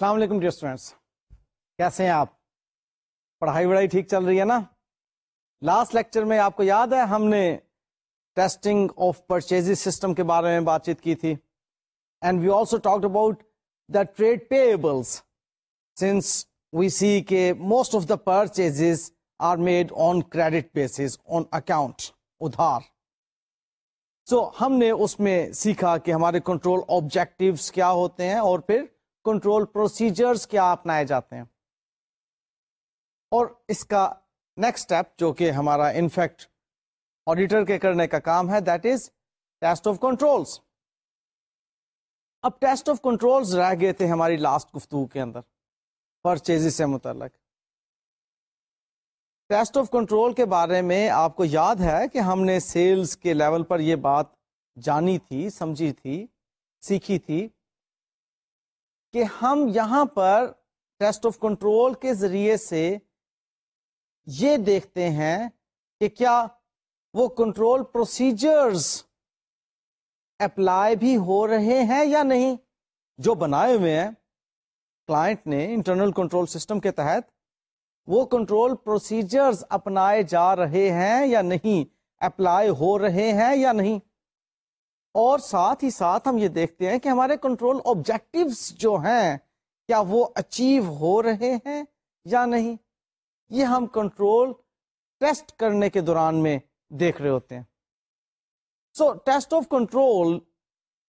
السلام علیکم dear students کیسے ہیں آپ؟ پڑھائی وڑھائی ٹھیک چل رہی ہے نا؟ لاسٹ لیکچر میں آپ کو یاد ہے ہم نے ٹیسٹنگ آف پرچیز سسٹم کے بارے میں بات چیت کی تھی۔ And we also talk about the trade payables since we see کے most of the purchase are made on credit basis on account Aadhaar so so, ہم نے اس میں سیکھا کہ ہمارے کنٹرول آبجیکٹوس کیا ہوتے ہیں اور پھر کنٹرول پروسیجرز کیا اپنائے جاتے ہیں۔ اور اس کا نیکسٹ اسٹیپ جو کہ ہمارا انفیکٹ آڈیٹر کے کرنے کا کام ہے that is test of controls اب ٹیسٹ آف کنٹرولز رہ گئے تھے ہماری لاسٹ گفتگو کے اندر پرچیز سے متعلق۔ ٹیسٹ آف کنٹرول کے بارے میں آپ کو یاد ہے کہ ہم نے سیلز کے لیول پر یہ بات جانی تھی، سمجھی تھی، سیکھی تھی۔ کہ ہم یہاں پر ٹیسٹ آف کنٹرول کے ذریعے سے یہ دیکھتے ہیں کہ کیا وہ کنٹرول پروسیجرز اپلائی بھی ہو رہے ہیں یا نہیں۔ جو بنائے ہوئے ہیں کلائنٹ نے انٹرنل کنٹرول سسٹم کے تحت وہ کنٹرول پروسیجرز اپنائے جا رہے ہیں یا نہیں، اپلائی ہو رہے ہیں یا نہیں۔ اور ساتھ ہی ساتھ ہم یہ دیکھتے ہیں کہ ہمارے کنٹرول آبجیکٹوس جو ہیں، کیا وہ اچیو ہو رہے ہیں یا نہیں؟ یہ ہم کنٹرول ٹیسٹ کرنے کے دوران میں دیکھ رہے ہوتے ہیں۔ سو ٹیسٹ آف کنٹرول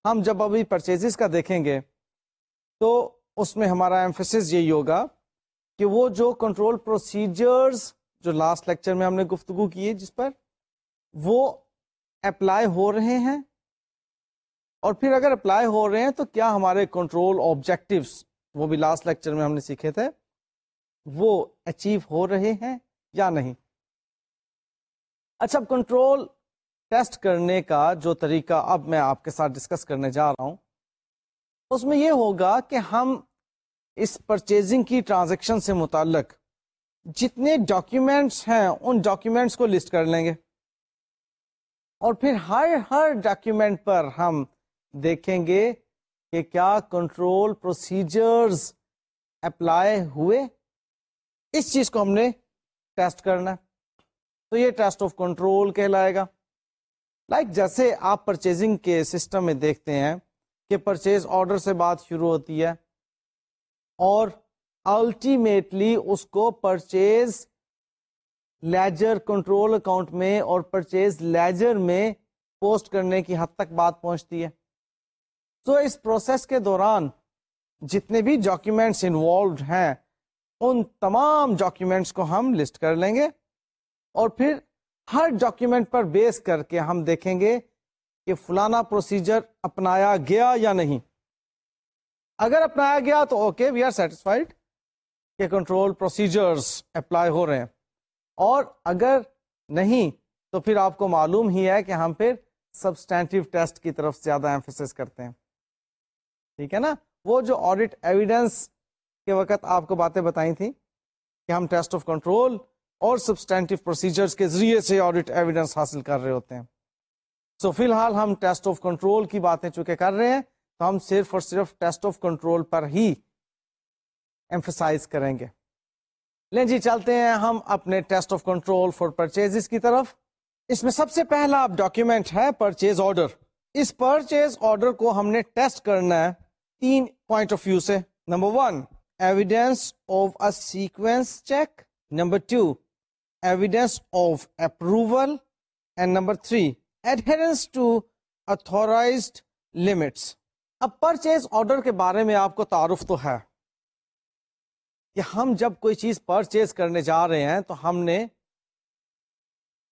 ہم جب ابھی پرچیز کا دیکھیں گے، تو اس میں ہمارا ایمفس یہی ہوگا کہ وہ جو کنٹرول پروسیجرز جو لاسٹ لیکچر میں ہم نے گفتگو کی ہے جس پر، وہ اپلائی ہو رہے ہیں اور پھر اگر اپلائی ہو رہے ہیں تو کیا ہمارے کنٹرول آبجیکٹوس وہ بھی لاسٹ لیکچر میں ہم نے سیکھے تھے، وہ اچیو ہو رہے ہیں یا نہیں؟ اچھا کنٹرول ٹیسٹ کرنے کا جو طریقہ اب میں آپ کے ساتھ ڈسکس کرنے جا رہا ہوں، اس میں یہ ہوگا کہ ہم اس پرچیزنگ کی ٹرانزیکشن سے متعلق جتنے ڈاکیومینٹس ہیں، ان ڈاکیومینٹس کو لسٹ کر لیں گے۔ اور پھر ہر ہر ڈاکیومینٹ پر ہم دیکھیں گے کہ کیا کنٹرول پروسیجرز اپلائی ہوئے؟ اس چیز کو ہم نے ٹیسٹ کرنا تو یہ ٹیسٹ آف کنٹرول کہلائے گا۔ لائک like جیسے آپ پرچیزنگ کے سسٹم میں دیکھتے ہیں کہ پرچیز آرڈر سے بات شروع ہوتی ہے اور الٹیمیٹلی اس کو پرچیز لیجر کنٹرول اکاؤنٹ میں اور پرچیز لیجر میں پوسٹ کرنے کی حد تک بات پہنچتی ہے۔ تو اس پروسیس کے دوران جتنے بھی ڈاکیومینٹس انوالوڈ ہیں، ان تمام ڈاکیومینٹس کو ہم لسٹ کر لیں گے اور پھر ہر ڈاکیومینٹ پر بیس کر کے ہم دیکھیں گے کہ فلانا پروسیجر اپنایا گیا یا نہیں۔ اگر اپنایا گیا تو اوکے وی آر سیٹسفائڈ کہ کنٹرول پروسیجرز اپلائی ہو رہے ہیں۔ اور اگر نہیں، تو پھر آپ کو معلوم ہی ہے کہ ہم پھر سبسٹینٹیو ٹیسٹ کی طرف زیادہ ایمفیس کرتے ہیں۔ ٹھیک ہے نا؟ وہ جو آڈیٹ ایویڈینس کے وقت آپ کو باتیں بتائی تھیں کہ ہم ٹیسٹ آف کنٹرول اور سبسٹینٹو پروسیجرز کے ذریعے سے آڈیٹ ایویڈینس حاصل کر رہے ہوتے ہیں۔ سو so, فی الحال ہم ٹیسٹ آف کنٹرول کی باتیں چونکہ کر رہے ہیں تو ہم صرف اور صرف ٹیسٹ آف کنٹرول پر ہی ایمفسائز کریں گے۔ لیں جی چلتے ہیں ہم اپنے test of control for purchase کی طرف۔ اس میں سب سے پہلا ڈاکیومینٹ ہے پرچیز آرڈر اس پرچیز آرڈر کو ہم نے ٹیسٹ کرنا ہے۔ تین پوائنٹ آف ویو سے. Number one evidence of a sequence check number two evidence of approval and number three adherence to authorized limits اب پرچیز آرڈر کے بارے میں آپ کو تعارف تو ہے کہ ہم جب کوئی چیز پرچیز کرنے جا رہے ہیں تو ہم نے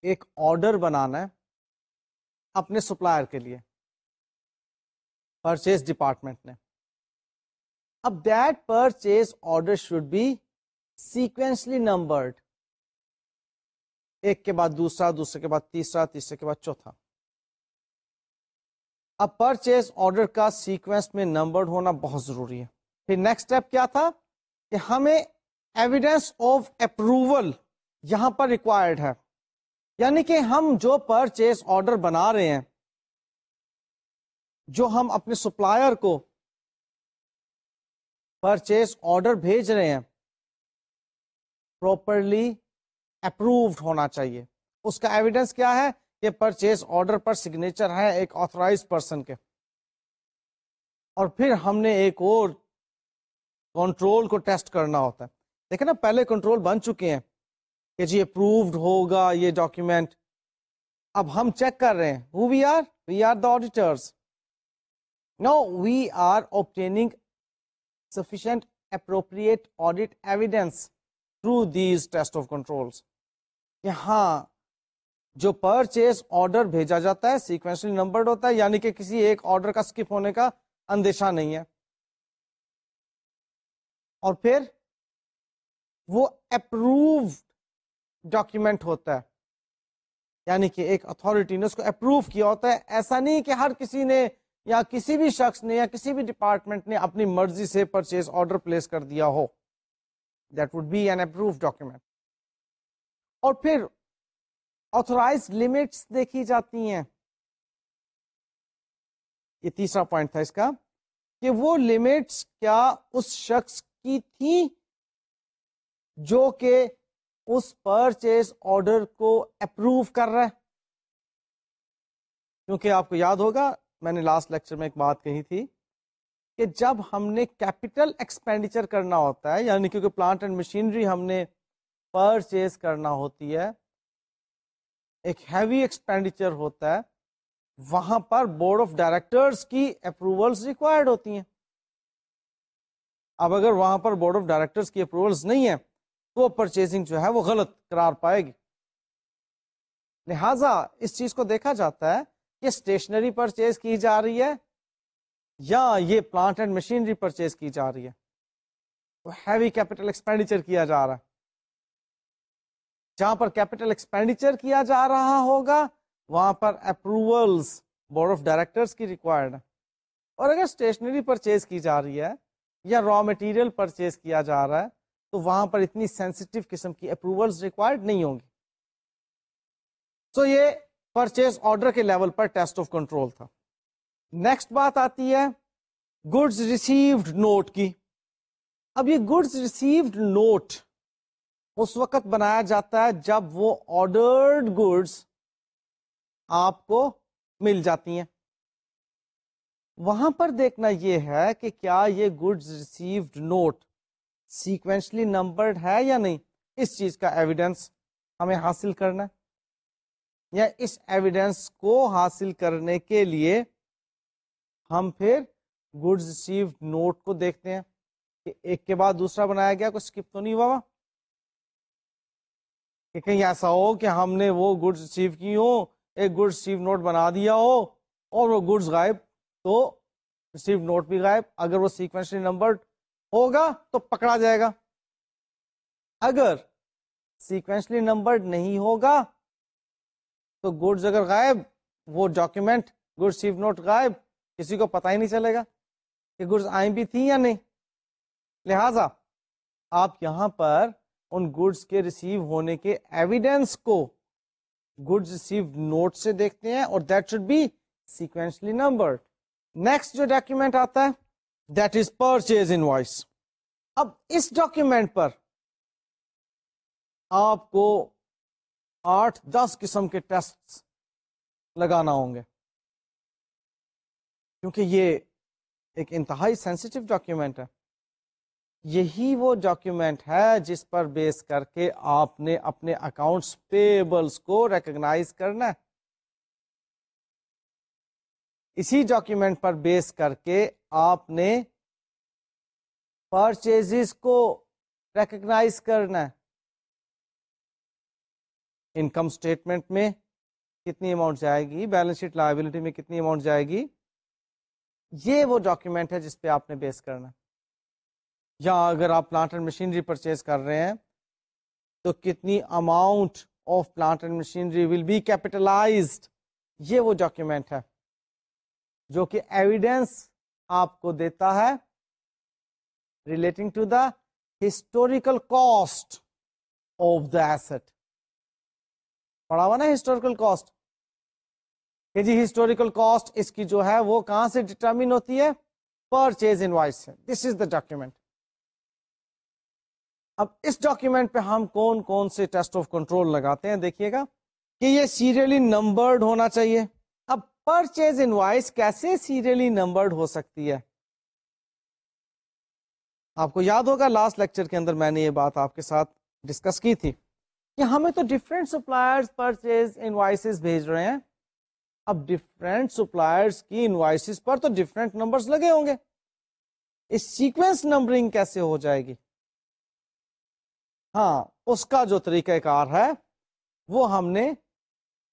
ایک آرڈر بنانا ہے اپنے سپلائر کے لیے. پرچیز ڈپارٹمنٹ نے. اب that purchase order should be sequentially numbered. ایک کے بعد دوسرا، دوسرے کے بعد تیسرا، تیسرے کے بعد چوتھا۔ اب پرچیز آرڈر کا سیکوینس میں نمبرڈ ہونا بہت ضروری ہے۔ پھر نیکسٹ اسٹیپ کیا تھا؟ کہ ہمیں ایویڈینس آف اپروول یہاں پر ریکوائرڈ ہے۔ یعنی کہ ہم جو پرچیز آرڈر بنا رہے ہیں، جو ہم اپنے سپلائر کو پرچیز آرڈر بھیج رہے ہیں پراپرلی اپروڈ ہونا چاہیے۔ اس کا ایویڈینس کیا ہے کہ پرچیز آرڈر پر سگنیچر ہے ایک آتھرائز پرسن کے۔ اور پھر ہم نے ایک اور کنٹرول کو ٹیسٹ کرنا ہوتا ہے۔ دیکھیں نا، پہلے کنٹرول بن چکے ہیں کہ جی اپروڈ ہوگا یہ ڈاکیومینٹ اب ہم چیک کر رہے ہیں ہو we are we are the auditors now we are obtaining sufficient appropriate audit evidence through these test of control ہاں جو پرچیز آرڈر بھیجا جاتا ہے سیکوینشلی نمبرڈ ہوتا ہے یعنی کہ کسی ایک آرڈر کا سکپ ہونے کا اندیشہ نہیں ہے۔ اور پھر وہ اپروو ڈاکیومنٹ ہوتا ہے یعنی کہ ایک اتارٹی نے اس کو اپروو کیا ہوتا ہے۔ ایسا نہیں کہ ہر کسی نے یا کسی بھی شخص نے یا کسی بھی ڈپارٹمنٹ نے اپنی مرضی سے پرچیز آرڈر پلیس کر دیا ہو that would be an approve document اور پھر آتھورائز لمٹس دیکھی جاتی ہیں۔ یہ تیسرا پوائنٹ تھا اس کا، کہ وہ لمٹس کیا اس شخص کی تھی جو کہ اس پرچیز آرڈر کو اپروو کر رہا ہے؟ کیونکہ آپ کو یاد ہوگا میں نے لاسٹ لیکچر میں ایک بات کہی تھی کہ جب ہم نے کیپٹل ایکسپینڈیچر کرنا ہوتا ہے یعنی کیونکہ پلانٹ اینڈ مشینری ہم نے پرچیز کرنا ہوتی ہے، ایک ہیوی ایکسپینڈیچر ہوتا ہے، وہاں پر بورڈ آف ڈائریکٹرس کی اپروولس ریکوائرڈ ہوتی ہیں۔ اب اگر وہاں پر بورڈ آف ڈائریکٹرس کی اپروولس نہیں ہے تو پرچیزنگ جو ہے وہ غلط قرار پائے گی۔ لہذا اس چیز کو دیکھا جاتا ہے کہ اسٹیشنری پرچیز کی جا رہی ہے یا یہ پلانٹ اینڈ مشینری پرچیز کی جا رہی ہے؟ تو ہیوی کیپٹل ایکسپینڈیچر کیا جا رہا ہے۔ جہاں پر کیپٹل ایکسپینڈیچر کیا جا رہا ہوگا، وہاں پر اپروولس بورڈ آف ڈائریکٹرس کی ریکوائرڈ اور اگر اسٹیشنری پرچیز کی جا رہی ہے یا را مٹیریل پرچیز کیا جا رہا ہے، تو وہاں پر اتنی سینسٹیو قسم کی اپروولس ریکوائرڈ نہیں ہوں گی۔ سو so یہ پرچیز آرڈر کے لیول پر ٹیسٹ آف کنٹرول تھا۔ نیکسٹ بات آتی ہے گڈس ریسیوڈ نوٹ کی۔ اب یہ گڈس ریسیوڈ نوٹ اس وقت بنایا جاتا ہے جب وہ آرڈرڈ گڈس آپ کو مل جاتی ہیں۔ وہاں پر دیکھنا یہ ہے کہ کیا یہ goods received note sequentially numbered ہے یا نہیں۔ اس چیز کا ایویڈینس ہمیں حاصل کرنا ہے۔ یا اس ایویڈینس کو حاصل کرنے کے لیے ہم پھر گڈز ریسیوڈ نوٹ کو دیکھتے ہیں کہ ایک کے بعد دوسرا بنایا گیا، کوئی اسکپ تو نہیں ہوا؟ کہ کہیں ایسا ہو کہ ہم نے وہ گڈ ریسیو کی ہو ایک گڈ ریسیو نوٹ بنا دیا ہو اور وہ گڈز غائب، تو ریسیو نوٹ بھی غائب۔ اگر وہ سیکوینشلی نمبر ہوگا تو پکڑا جائے گا۔ اگر سیکوینشلی نمبر نہیں ہوگا تو گڈز اگر غائب، وہ ڈاکیومینٹ گڈ ریسیو نوٹ غائب، کسی کو پتا ہی نہیں چلے گا کہ گڈز آئیں بھی تھیں یا نہیں۔ لہذا آپ یہاں پر ان گڈس کے ریسیو ہونے کے ایویڈینس کو گڈ ریسیو نوٹ سے دیکھتے ہیں اور that should be sequentially number next جو ڈاکیومینٹ آتا ہے that is purchase invoice اب اس ڈاکیومینٹ پر آپ کو آٹھ دس قسم کے ٹیسٹ لگانا ہوں گے۔ کیونکہ یہ ایک انتہائی سینسٹیو ڈاکیومینٹ ہے۔ یہی وہ ڈاکیومینٹ ہے جس پر بیس کر کے آپ نے اپنے اکاؤنٹس پیبلس کو ریکگنائز کرنا ہے۔ اسی ڈاکیومینٹ پر بیس کر کے آپ نے پرچیز کو ریکگنائز کرنا ہے۔ انکم اسٹیٹمنٹ میں کتنی اماؤنٹ جائے گی بیلنس شیٹ لائبلٹی میں کتنی اماؤنٹ جائے گی، یہ وہ ڈاکیومینٹ ہے جس پہ آپ نے بیس کرنا یا اگر آپ پلانٹ اینڈ مشینری پرچیز کر رہے ہیں، تو کتنی amount of plant and machinery will be capitalized یہ وہ ڈاکیومینٹ ہے جو کہ ایویڈینس آپ کو دیتا ہے relating to the historical cost of the asset پڑا ہوا نا ہسٹوریکل کاسٹ کہ جی ہسٹوریکل کاسٹ اس کی جو ہے وہ کہاں سے ڈٹرمن ہوتی ہے؟ پرچیز انوائس سے. دس از دا ڈاکیومینٹ اب اس ڈاکیومنٹ پہ ہم کون کون سے ٹیسٹ آف کنٹرول لگاتے ہیں دیکھیے گا کہ یہ سیریلی نمبرڈ ہونا چاہیے. اب پرچیز انوائس کیسے سیریلی نمبرڈ ہو سکتی ہے؟ آپ کو یاد ہوگا لاسٹ لیکچر کے اندر میں نے یہ بات آپ کے ساتھ ڈسکس کی تھی. کہ ہمیں تو ڈفرینٹ سپلائر پرچیز انوائسز بھیج رہے ہیں۔ اب ڈفرینٹ سپلائرس کی انوائسز پر تو ڈفرینٹ نمبرز لگے ہوں گے۔ اس سیکوینس نمبرنگ کیسے ہو جائے گی؟ ہاں اس کا جو طریقہ کار ہے، وہ ہم نے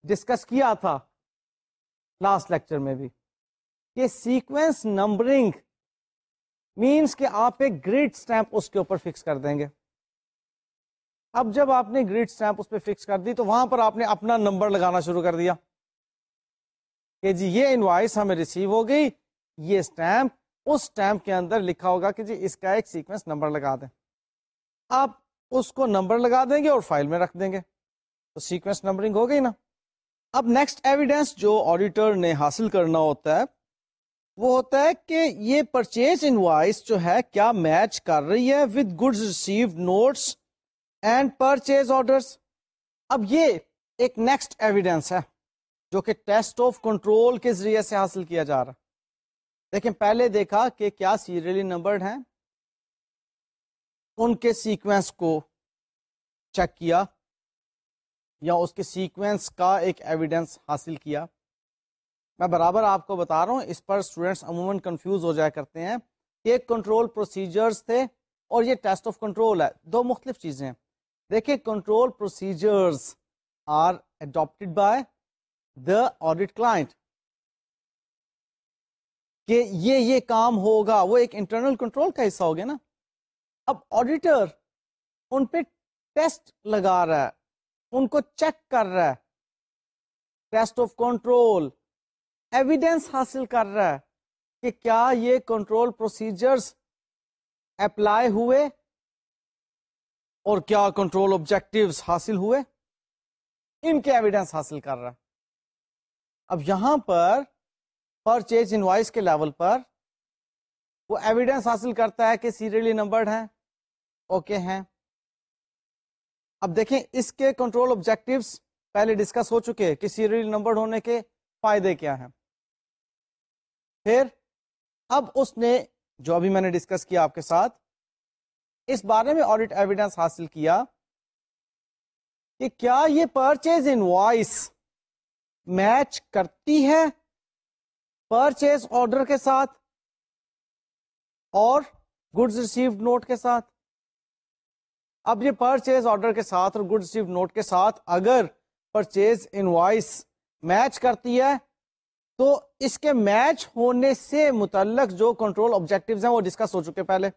ڈسکس کیا تھا لاسٹ لیکچر میں بھی۔ کہ سیکوینس نمبرنگ مینس کہ آپ ایک گریڈ اسٹمپ اس کے اوپر فکس کر دیں گے۔ اب جب آپ نے گریڈ اسٹمپ اس پہ فکس کر دی تو وہاں پر آپ نے اپنا نمبر لگانا شروع کر دیا کہ جی یہ انوائس ہمیں ریسیو ہو گئی، یہ اسٹمپ اس اسٹمپ کے اندر لکھا ہوگا کہ جی اس کا ایک سیکوینس نمبر لگا دیں۔ آپ اس کو نمبر لگا دیں گے اور فائل میں رکھ دیں گے۔ تو سیکوینس نمبرنگ ہو گئی نا۔ اب نیکسٹ ایویڈینس جو آڈیٹر نے حاصل کرنا ہوتا ہے، وہ ہوتا ہے کہ یہ پرچیز انوائس جو ہے، کیا میچ کر رہی ہے with good receive notes and purchase order اب یہ ایک نیکسٹ ایویڈینس ہے جو کہ ٹیسٹ آف کنٹرول کے ذریعے سے حاصل کیا جا رہا لیکن پہلے دیکھا کہ کیا سیریلی نمبرڈ ہیں۔ ان کے سیکوینس کو چیک کیا یا اس کے سیکوینس کا ایک ایویڈینس حاصل کیا۔ میں برابر آپ کو بتا رہا ہوں، اس پر اسٹوڈینٹس عموماً کنفیوز ہو جایا کرتے ہیں کہ کنٹرول پروسیجرز تھے اور یہ ٹیسٹ آف کنٹرول ہے۔ دو مختلف چیزیں دیکھیں control procedures are adapted by the audit client کہ یہ یہ کام ہوگا، وہ ایک انٹرنل کنٹرول کا حصہ ہو گیا نا۔ اب آڈیٹر ان پہ ٹیسٹ لگا رہا ہے، ان کو چیک کر رہا ہے۔ ٹیسٹ آف کنٹرول ایویڈینس حاصل کر رہا ہے کہ کیا یہ کنٹرول پروسیجرز اپلائی ہوئے۔ اور کیا کنٹرول آبجیکٹو حاصل ہوئے؟ ان کے ایویڈینس حاصل کر رہا ہے۔ اب یہاں پر پرچیز انوائس کے لیول پر وہ ایویڈینس حاصل کرتا ہے کہ سیریلی نمبرڈ ہیں اوکے ہیں۔ اب دیکھیں اس کے کنٹرول آبجیکٹوس پہلے ڈسکس ہو چکے کہ سیریل نمبر ہونے کے فائدے کیا ہیں۔ پھر اب اس نے جو ابھی میں نے ڈسکس کیا آپ کے ساتھ اس بارے میں آڈیٹ ایویڈینس حاصل کیا کہ کیا یہ پرچیز ان وائس میچ کرتی ہے پرچیز آرڈر کے ساتھ اور گڈز ریسیوڈ نوٹ کے ساتھ؟ اب یہ پرچیز آرڈر کے ساتھ اور گڈ ریسیو نوٹ کے ساتھ اگر پرچیز انوائس میچ کرتی ہے تو اس کے میچ ہونے سے متعلق جو کنٹرول آبجیکٹو ہیں وہ ڈسکس ہو چکے پہلے۔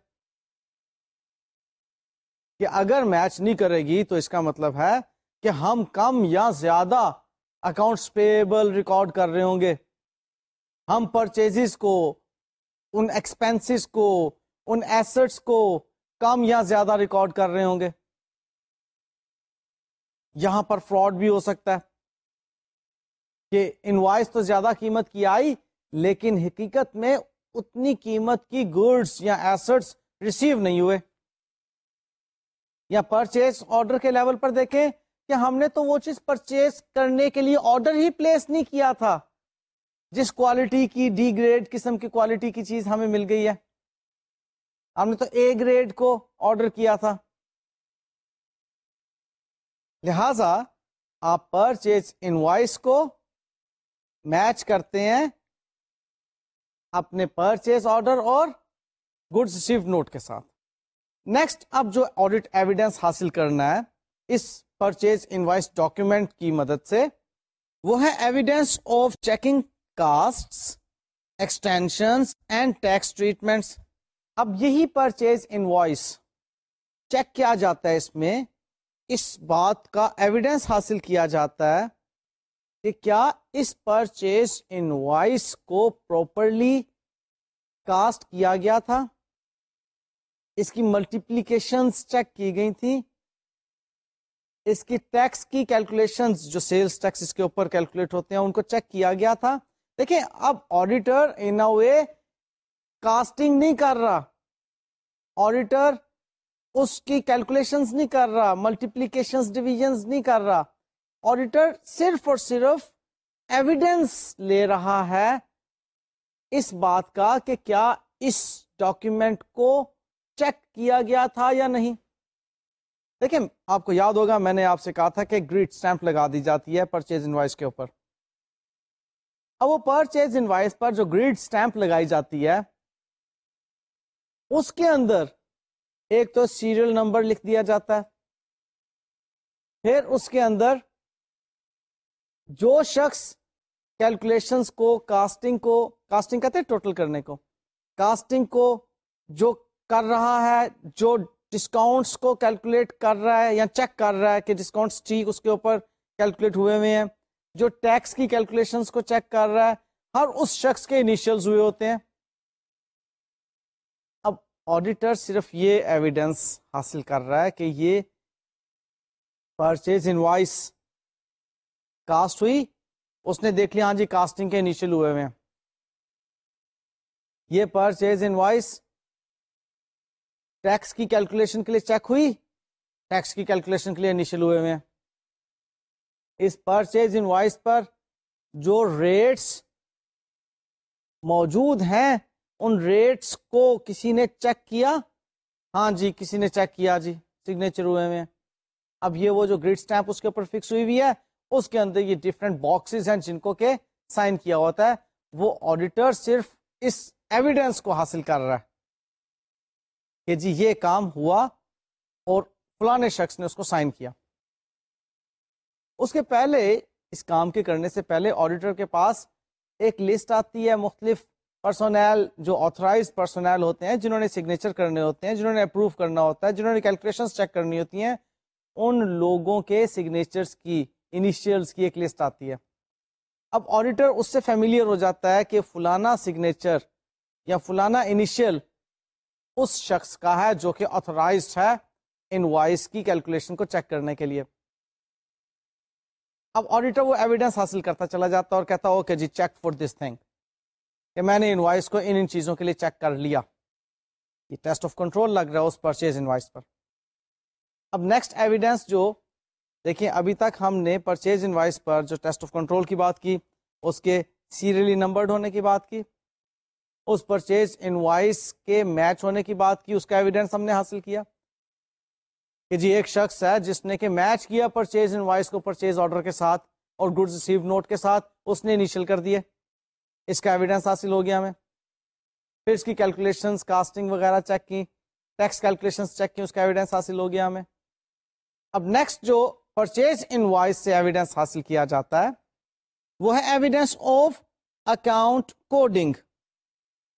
کہ اگر میچ نہیں کرے گی تو اس کا مطلب ہے کہ ہم کم یا زیادہ اکاؤنٹس پیبل ریکارڈ کر رہے ہوں گے۔ ہم پرچیز کو، ان ایکسپینس کو، ان ایسٹس کو کم یا زیادہ ریکارڈ کر رہے ہوں گے۔ یہاں پر فراڈ بھی ہو سکتا ہے۔ کہ انوائس تو زیادہ قیمت کی آئی، لیکن حقیقت میں اتنی قیمت کی گڈس یا ایسٹس ریسیو نہیں ہوئے۔ یا پرچیز آرڈر کے لیول پر دیکھیں کہ ہم نے تو وہ چیز پرچیز کرنے کے لیے آرڈر ہی پلیس نہیں کیا تھا۔ جس کوالٹی کی ڈی گریڈ قسم کی کوالٹی کی چیز ہمیں مل گئی ہے۔ ہم نے تو اے گریڈ کو آرڈر کیا تھا۔ لہذا آپ پرچیز انوائس کو میچ کرتے ہیں اپنے پرچیز آرڈر اور گڈ ریسیو نوٹ کے ساتھ۔ نیکسٹ اب جو آڈیٹ ایویڈینس حاصل کرنا ہے، اس پرچیز انوائس ڈاکومینٹ کی مدد سے، وہ ہے evidence of checking cast extension and tax treatments اب یہی پرچیز ان وائس چیک کیا جاتا ہے اس میں۔ اس بات کا ایویڈینس حاصل کیا جاتا ہے کہ کیا اس پرچیز ان وائس کو پروپرلی کاسٹ کیا گیا تھا۔ اس کی ملٹیپلیکیشن چیک کی گئی تھی اس کی ٹیکس کی کیلکولیشن جو سیلس ٹیکس اس کے اوپر کیلکولیٹ ہوتے ہیں، ان کو چیک کیا گیا تھا۔ دیکھیں، اب آڈیٹر ان اے کاسٹنگ نہیں کر رہا۔ آڈیٹر اس کی کیلکولیشن نہیں کر رہا ملٹیپلیکیشن ڈویژن نہیں کر رہا۔ آڈیٹر صرف اور صرف ایویڈینس لے رہا ہے اس بات کا کہ کیا اس ڈاکیومینٹ کو چیک کیا گیا تھا یا نہیں؟ دیکھیں، آپ کو یاد ہوگا، میں نے آپ سے کہا تھا کہ گریڈ اسٹمپ لگا دی جاتی ہے پرچیز انوائس کے اوپر۔ اب وہ پرچیز انوائس پر جو گریڈ اسٹمپ لگائی جاتی ہے، اس کے اندر ایک تو سیریل نمبر لکھ دیا جاتا ہے۔ پھر اس کے اندر جو شخص کیلکولیشن کو کاسٹنگ کو کاسٹنگ کہتے ہیں ٹوٹل کرنے کو۔ کاسٹنگ کو جو کر رہا ہے، جو ڈسکاؤنٹس کو کیلکولیٹ کر رہا ہے یا چیک کر رہا ہے کہ ڈسکاؤنٹس ٹھیک اس کے اوپر کیلکولیٹ ہوئے ہوئے ہیں، جو ٹیکس کی کیلکولیشن کو چیک کر رہا ہے، ہر اس شخص کے انیشیلز ہوئے ہوتے ہیں۔ اب آڈیٹر صرف یہ ایویڈنس حاصل کر رہا ہے کہ یہ پرچیز انوائس کاسٹ ہوئی، اس نے دیکھ لیا ہاں جی کاسٹنگ کے انیشیل ہوئے ہوئے ہیں۔ یہ پرچیز انوائس ٹیکس کی کیلکولیشن کے لیے چیک ہوئی? ٹیکس کی کیلکولیشن کے لیے انیشل ہوئے ہوئے ہیں۔ اس پرچیز انوائس پر جو ریٹس موجود ہیں، ان ریٹس کو کسی نے چیک کیا؟ ہاں جی کسی نے چیک کیا جی سگنیچر ہوئے ہوئے اب یہ وہ جو گریڈ اسٹمپ اس کے اوپر فکس ہوئی ہوئی ہے، اس کے اندر یہ ڈفرینٹ باکسز ہیں جن کو کہ سائن کیا ہوتا ہے۔ وہ آڈیٹر صرف اس ایویڈینس کو حاصل کر رہا ہے۔ کہ جی یہ کام ہوا اور فلاں شخص نے اس کو سائن کیا۔ اس کے پہلے اس کام کے کرنے سے پہلے آڈیٹر کے پاس ایک لسٹ آتی ہے مختلف پرسونل جو آتھرائز پرسونل ہوتے ہیں، جنہوں نے سگنیچر کرنے ہوتے ہیں، جنہوں نے اپروو کرنا ہوتا ہے، جنہوں نے کیلکولیشن چیک کرنی ہوتی ہیں، ان لوگوں کے سگنیچرس کی انیشیلس کی ایک لسٹ آتی ہے۔ اب آڈیٹر اس سے فیملیئر ہو جاتا ہے کہ فلانا سگنیچر یا فلانا انیشیل اس شخص کا ہے جو کہ آتھورائزڈ ہے ان وائس کی کیلکولیشن کو چیک کرنے کے لیے۔ اب آڈیٹر وہ ایویڈنس حاصل کرتا چلا جاتا اور کہتا ہو کہ جی چیک فور دس تھنگ کہ میں نے انوائس کو ان ان چیزوں کے لیے چیک کر لیا۔ یہ ٹیسٹ آف کنٹرول لگ رہا ہے اس پرچیز انوائس پر۔ اب نیکسٹ ایویڈنس جو دیکھیں ابھی تک ہم نے پرچیز انوائس پر جو ٹیسٹ آف کنٹرول کی بات کی، اس کے سیریلی نمبرڈ ہونے کی بات کی۔ اس پرچیز انوائس کے میچ ہونے کی بات کی، اس کا ایویڈینس ہم نے حاصل کیا۔ کہ جی ایک شخص ہے، جس نے کہ میچ کیا پرچیز انوائس کو پرچیز آرڈر کے ساتھ اور گڈ ریسیو نوٹ کے ساتھ، اس نے انیشل کر دیے۔ اس کا ایویڈینس حاصل ہو گیا ہمیں۔ پھر اس کی کیلکولیشن کاسٹنگ وغیرہ چیک کی۔ ٹیکس کیلکولیشن چیک کی، اس کا ایویڈینس حاصل ہو گیا ہمیں۔ اب نیکسٹ جو پرچیز انوائس سے ایویڈینس حاصل کیا جاتا ہے، وہ ہے ایویڈینس آف اکاؤنٹ کوڈنگ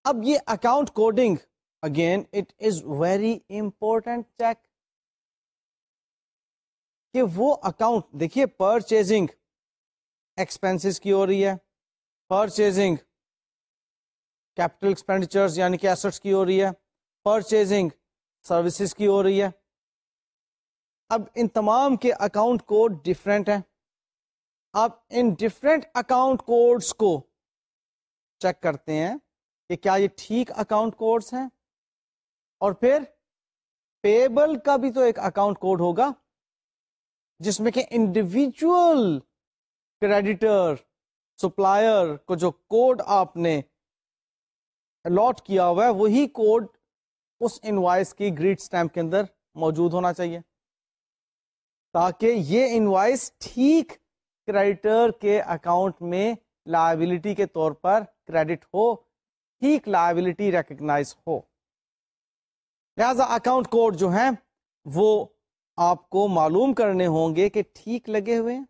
اب یہ account coding again it is very important check کہ وہ اکاؤنٹ دیکھیے پرچیزنگ ایکسپینس کی ہو رہی ہے پرچیزنگ کیپٹل ایکسپینڈیچر یعنی کہ ایسٹس کی ہو رہی ہے پرچیزنگ سروسز کی ہو رہی ہے۔ اب ان تمام کے اکاؤنٹ کوڈ ڈفرینٹ ہیں۔ آپ ان ڈفرینٹ اکاؤنٹ کوڈس کو چیک کرتے ہیں۔ کہ کیا یہ ٹھیک اکاؤنٹ کوڈس ہیں؟ اور پھر پیبل کا بھی تو ایک اکاؤنٹ کوڈ ہوگا، جس میں کہ انڈیویجل کریڈیٹر سپلائر کو جو کوڈ آپ نے الاٹ کیا ہوا ہے، وہی کوڈ اس انوائس کی گریڈ اسٹمپ کے اندر موجود ہونا چاہیے۔ تاکہ یہ انوائس ٹھیک کریڈیٹر کے اکاؤنٹ میں لائبلٹی کے طور پر کریڈٹ ہو ٹھیک لائبلٹی ریکگنائز ہو۔ لہذا اکاؤنٹ کوڈ جو ہیں، وہ آپ کو معلوم کرنے ہوں گے کہ ٹھیک لگے ہوئے ہیں۔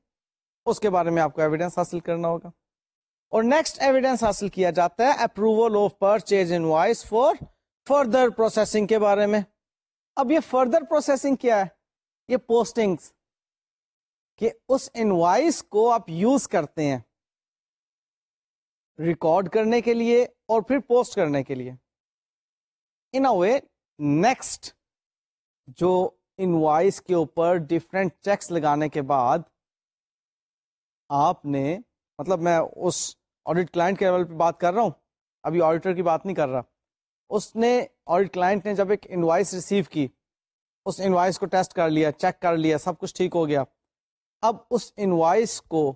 اس کے بارے میں آپ کو ایویڈینس حاصل کرنا ہوگا۔ اور نیکسٹ ایویڈینس حاصل کیا جاتا ہے approval of purchase invoice for further processing کے بارے میں۔ اب یہ فردر پروسیسنگ کیا ہے؟ یہ پوسٹنگ کہ اس انوائس کو آپ یوز کرتے ہیں۔ ریکارڈ کرنے کے لیے اور پھر پوسٹ کرنے کے لیے۔ ان وے نیکسٹ جو انوائس کے اوپر ڈفرینٹ چیکس لگانے کے بعد آپ نے مطلب میں اس آڈیٹ کلائنٹ کے لیول پہ بات کر رہا ہوں، ابھی آڈیٹر کی بات نہیں کر رہا۔ اس نے آڈیٹ کلائنٹ نے جب ایک انوائس ریسیو کی، اس انوائس کو ٹیسٹ کر لیا چیک کر لیا، سب کچھ ٹھیک ہو گیا۔ اب اس انوائس کو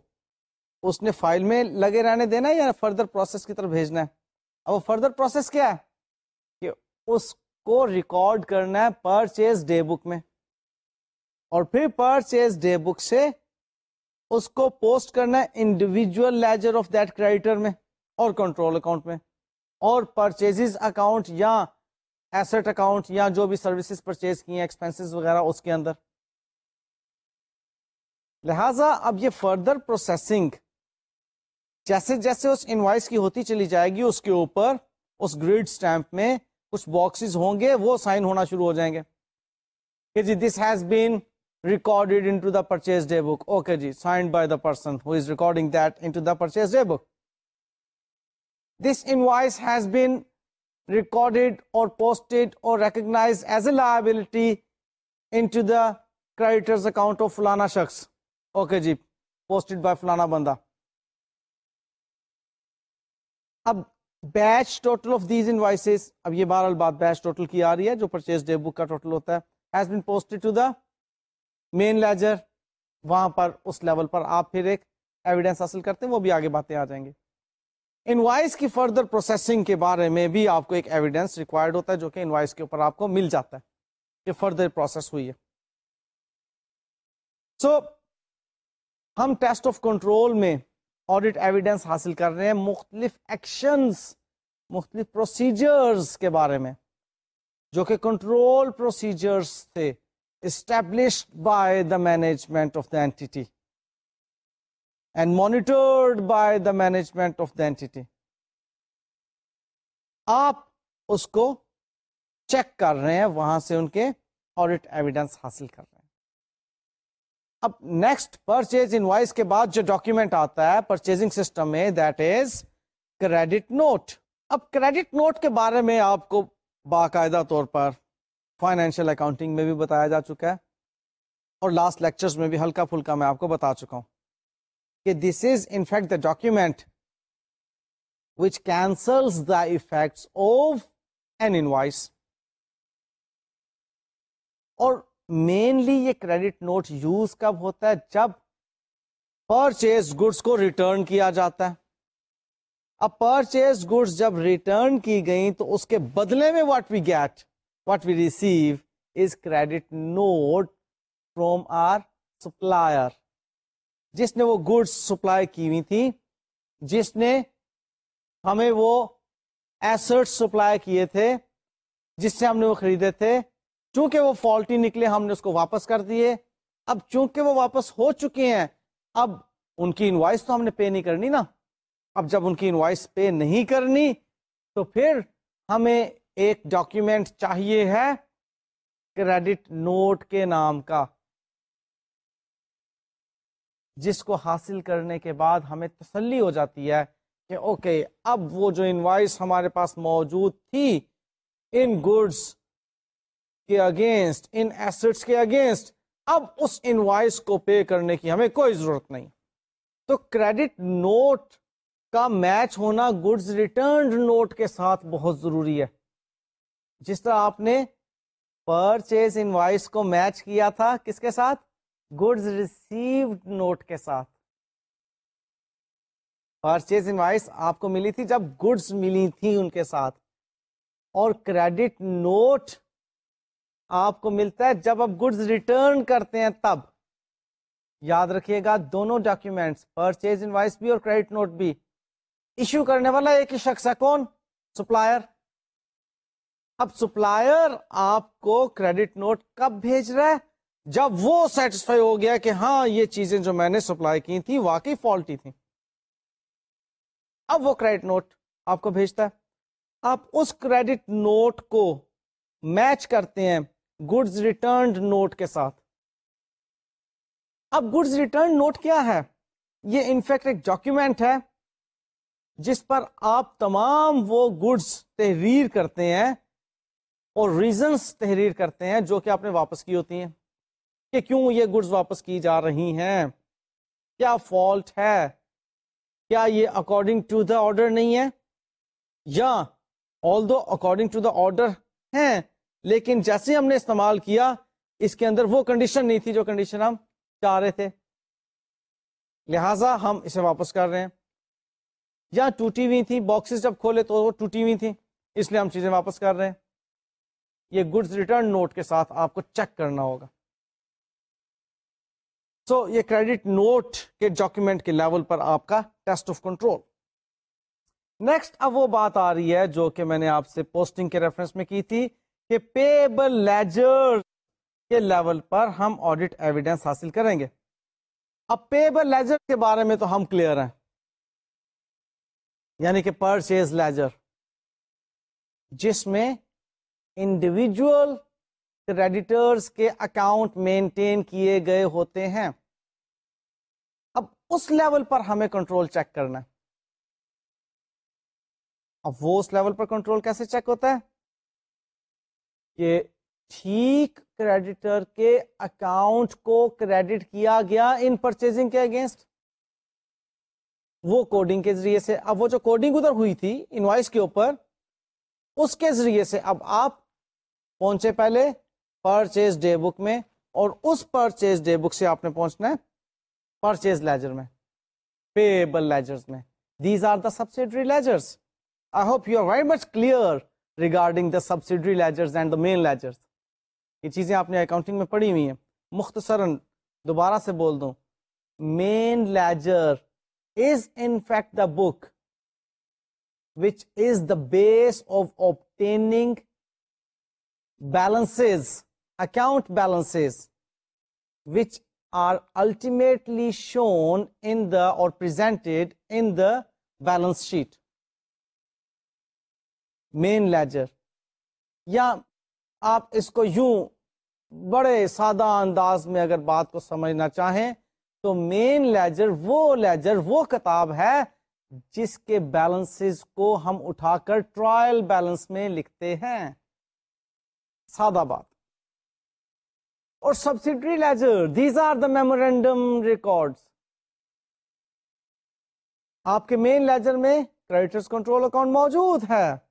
اس نے فائل میں لگے رہنے دینا یا فردر پروسیس کی طرف بھیجنا ہے؟ اب وہ فردر پروسیس کیا ہے؟ کہ اس کو ریکارڈ کرنا ہے پرچیز ڈے بک میں۔ اور پھر پرچیز ڈے بک سے اس کو پوسٹ کرنا ہے individual ledger of that creditor میں اور کنٹرول اکاؤنٹ میں۔ اور پرچیز اکاؤنٹ یا ایسٹ اکاؤنٹ یا جو بھی سروسز پرچیز کی ہیں ایکسپینسز وغیرہ اس کے اندر۔ لہذا اب یہ فردر پروسیسنگ جیسے جیسے اس انوائس کی ہوتی چلی جائے گی، اس کے اوپر اس گریڈ اسٹمپ میں کچھ باکسز ہوں گے، وہ سائن ہونا شروع ہو جائیں گے۔ کہ جی this has been recorded into the purchase day book okay G signed by the person who is recording that into the purchase day book this invoice has been recorded اور posted اور recognize as a liability into the creditors account of فلانا شخص۔ Okay جی posted by فلانا بندہ۔ اب batch total of these invoices اب یہ بہرحال بات بیچ ٹوٹل کی آ رہی ہے جو پرچیز ڈے بک کا ٹوٹل ہوتا ہے has been posted to the main ledger وہاں پر اس لیول پر آپ پھر ایک ایویڈینس حاصل کرتے ہیں وہ بھی آگے باتیں آ جائیں گے انوائس کی فردر پروسیسنگ کے بارے میں بھی آپ کو ایک ایویڈینس ریکوائرڈ ہوتا ہے جو کہ انوائس کے اوپر آپ کو مل جاتا ہے کہ فردر پروسیس ہوئی ہے۔ سو so, ہم ٹیسٹ آف کنٹرول میں آڈیٹ ایویڈینس حاصل کر رہے ہیں مختلف ایکشنز مختلف پروسیجرز کے بارے میں، جو کہ کنٹرول پروسیجرز تھے established by the management of the entity and monitored by the management of the entity آپ اس کو چیک کر رہے ہیں، وہاں سے ان کے آڈیٹ ایویڈینس حاصل کر رہے ہیں۔ اب نیکسٹ پرچیز انوائس کے بعد جو ڈاکیومنٹ آتا ہے پرچیزنگ سسٹم میں دیٹ از کریڈٹ نوٹ اب کریڈٹ نوٹ کے بارے میں آپ کو باقاعدہ طور پر فائنینشیل اکاؤنٹنگ میں بھی بتایا جا چکا ہے اور لاسٹ لیکچرز میں بھی ہلکا پھلکا میں آپ کو بتا چکا ہوں کہ this is in fact the document which cancels the effects of an invoice اور مینلی یہ کریڈٹ نوٹ یوز کب ہوتا ہے؟ جب پرچیز گڈس کو ریٹرن کیا جاتا ہے۔ اب پرچیز گڈس جب ریٹرن کی گئی تو اس کے بدلے میں what we get what we receive is credit note from our supplier جس نے وہ گڈس سپلائی کی ہوئی تھی، جس نے ہمیں وہ ایسٹ سپلائی کیے تھے، جس سے ہم نے وہ خریدے تھے چونکہ وہ فالٹی نکلے ہم نے اس کو واپس کر دیے۔ اب چونکہ وہ واپس ہو چکے ہیں، اب ان کی انوائس تو ہم نے پے نہیں کرنی نا۔ اب جب ان کی انوائس پے نہیں کرنی، تو پھر ہمیں ایک ڈاکیومینٹ چاہیے ہے کریڈٹ نوٹ کے نام کا۔ جس کو حاصل کرنے کے بعد ہمیں تسلی ہو جاتی ہے کہ اوکے اب وہ جو انوائس ہمارے پاس موجود تھی ان گڈس کے اگینسٹ ان ایسٹس کے اگینسٹ اب اس انوائس کو پے کرنے کی ہمیں کوئی ضرورت نہیں۔ تو کریڈٹ نوٹ کا میچ ہونا گڈز ریٹرنڈ نوٹ کے ساتھ بہت ضروری ہے۔ جس طرح آپ نے پرچیز انوائس کو میچ کیا تھا کس کے ساتھ؟ گڈز ریسیوڈ نوٹ کے ساتھ۔ پرچیز انوائس آپ کو ملی تھی جب گڈس ملی تھی ان کے ساتھ۔ اور کریڈٹ نوٹ آپ کو ملتا ہے جب آپ گڈز ریٹرن کرتے ہیں تب۔ یاد رکھیے گا، دونوں ڈاکیومینٹس پرچیز انوائس بھی اور کریڈٹ نوٹ بھی۔ ایشو کرنے والا ایک ہی شخص ہے۔ کون؟ سپلائر اب سپلائر آپ کو کریڈٹ نوٹ کب بھیج رہا ہے؟ جب وہ سیٹسفائی ہو گیا کہ ہاں یہ چیزیں جو میں نے سپلائی کی تھی واقعی فالٹی تھی اب وہ کریڈٹ نوٹ آپ کو بھیجتا ہے۔ آپ اس کریڈٹ نوٹ کو میچ کرتے ہیں۔ گڈز ریٹرنڈ نوٹ کے ساتھ۔ اب گڈز ریٹرن نوٹ کیا ہے؟ یہ انفیکٹ ایک ڈاکیومینٹ ہے جس پر آپ تمام وہ گڈس تحریر کرتے ہیں اور ریزنس تحریر کرتے ہیں جو کہ آپ نے واپس کی ہوتی ہیں کہ کیوں یہ گڈز واپس کی جا رہی ہیں۔ کیا فالٹ ہے؟ کیا یہ اکارڈنگ ٹو دا آرڈر نہیں ہے؟ یا آل دو اکارڈنگ ٹو دا آرڈر ہیں لیکن جیسے ہم نے استعمال کیا اس کے اندر وہ کنڈیشن نہیں تھی جو کنڈیشن ہم چاہ رہے تھے۔ لہذا ہم اسے واپس کر رہے ہیں۔ یا ٹوٹی ہوئی تھی باکسز جب کھولے تو وہ ٹوٹی ہوئی تھی اس لیے ہم چیزیں واپس کر رہے ہیں۔ یہ گڈز ریٹرن نوٹ کے ساتھ آپ کو چیک کرنا ہوگا۔ سو so, یہ کریڈٹ نوٹ کے ڈاکومنٹ کے لیول پر آپ کا ٹیسٹ آف کنٹرول نیکسٹ اب وہ بات آ رہی ہے جو کہ میں نے آپ سے پوسٹنگ کے ریفرنس میں کی تھی۔ کہ پیبل لیجر کے لیول پر ہم آڈیٹ ایویڈینس حاصل کریں گے۔ اب پیبل لیجر کے بارے میں تو ہم کلیئر ہیں۔ یعنی کہ پرچیز لیجر جس میں انڈیویجل کریڈیٹرز کے اکاؤنٹ مینٹین کیے گئے ہوتے ہیں۔ اب اس لیول پر ہمیں کنٹرول چیک کرنا ہے۔ اب وہ اس لیول پر کنٹرول کیسے چیک ہوتا ہے؟ کہ ٹھیک کریڈیٹر کے اکاؤنٹ کو کریڈٹ کیا گیا ان پرچیزنگ کے اگینسٹ وہ کوڈنگ کے ذریعے سے، اب وہ جو کوڈنگ ادھر ہوئی تھی انوائس کے اوپر، اس کے ذریعے سے اب آپ پہنچے پہلے پرچیز ڈے بک میں اور اس پرچیز ڈے بک سے آپ نے پہنچنا ہے پرچیز لیجر میں پیبل لیجر میں۔ These are the subsidiary ledgers I hope you are very much clear regarding the subsidiary ledgers and the main ledgers یہ چیزیں آپ نے اکاؤنٹنگ میں پڑھی ہوئی ہیں. مختصراً دوبارہ سے بول دوں. Main ledger is in fact the book which is the base of obtaining balances account balances which are ultimately shown in the or presented in the balance sheet. Main ledger یا آپ اس کو یوں بڑے سادہ انداز میں اگر بات کو سمجھنا چاہیں تو مین لیجر وہ لیجر وہ کتاب ہے جس کے بیلنس کو ہم اٹھا کر ٹرائل بیلنس میں لکھتے ہیں۔ سادہ بات۔ اور subsidiary ledger these are the memorandum record آپ کے مین لیجر میں کریڈیٹرس کنٹرول اکاؤنٹ موجود ہے۔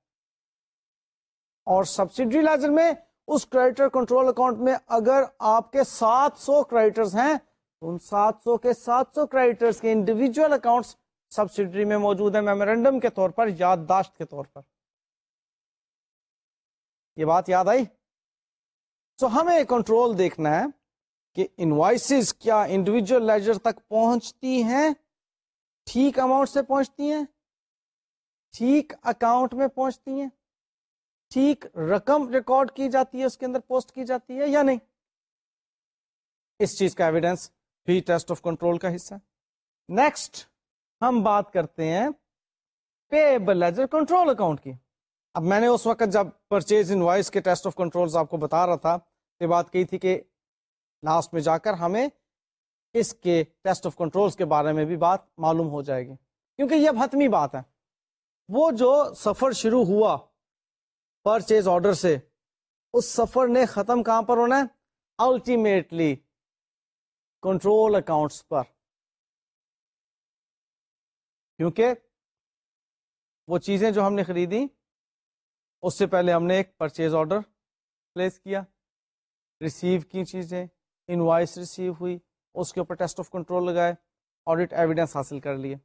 اور سبسڈری لیجر میں اس کریڈیٹر کنٹرول اکاؤنٹ میں اگر آپ کے سات سو کریڈیٹرز ہیں ان سات سو کے سات سو کریڈیٹرز کے انڈیویجل اکاؤنٹس سبسڈری میں موجود ہے میمورینڈم کے طور پر، یادداشت کے طور پر۔ یہ بات یاد آئی؟ سو ہمیں کنٹرول دیکھنا ہے کہ انوائسز کیا انڈیویجل لیجر تک پہنچتی ہیں، ٹھیک اماؤنٹ سے پہنچتی ہیں، ٹھیک اکاؤنٹ میں پہنچتی ہیں۔ ٹھیک رقم ریکارڈ کی جاتی ہے، اس کے اندر پوسٹ کی جاتی ہے یا نہیں؟ اس چیز کا ایویڈینس بھی ٹیسٹ آف کنٹرول کا حصہ نیکسٹ ہم بات کرتے ہیں پیبل لیجر کنٹرول اکاؤنٹ کی۔ اب میں نے اس وقت جب پرچیز ان وائس کے ٹیسٹ آف کنٹرول آپ کو بتا رہا تھا، یہ بات کہی تھی کہ لاسٹ میں جا کر ہمیں اس کے ٹیسٹ آف کنٹرول کے بارے میں بھی بات معلوم ہو جائے گی۔ کیونکہ یہ اب حتمی بات ہے۔ وہ جو سفر شروع ہوا پرچیز آرڈر سے۔ اس سفر نے ختم کہاں پر ہونا ہے؟ الٹیمیٹلی کنٹرول اکاؤنٹس پر۔ کیونکہ وہ چیزیں جو ہم نے خریدی اس سے پہلے ہم نے ایک پرچیز آرڈر پلیس کیا۔ ریسیو کی چیزیں انوائس ریسیو ہوئی، اس کے اوپر ٹیسٹ آف کنٹرول لگائے آڈٹ ایویڈینس حاصل کر لیے۔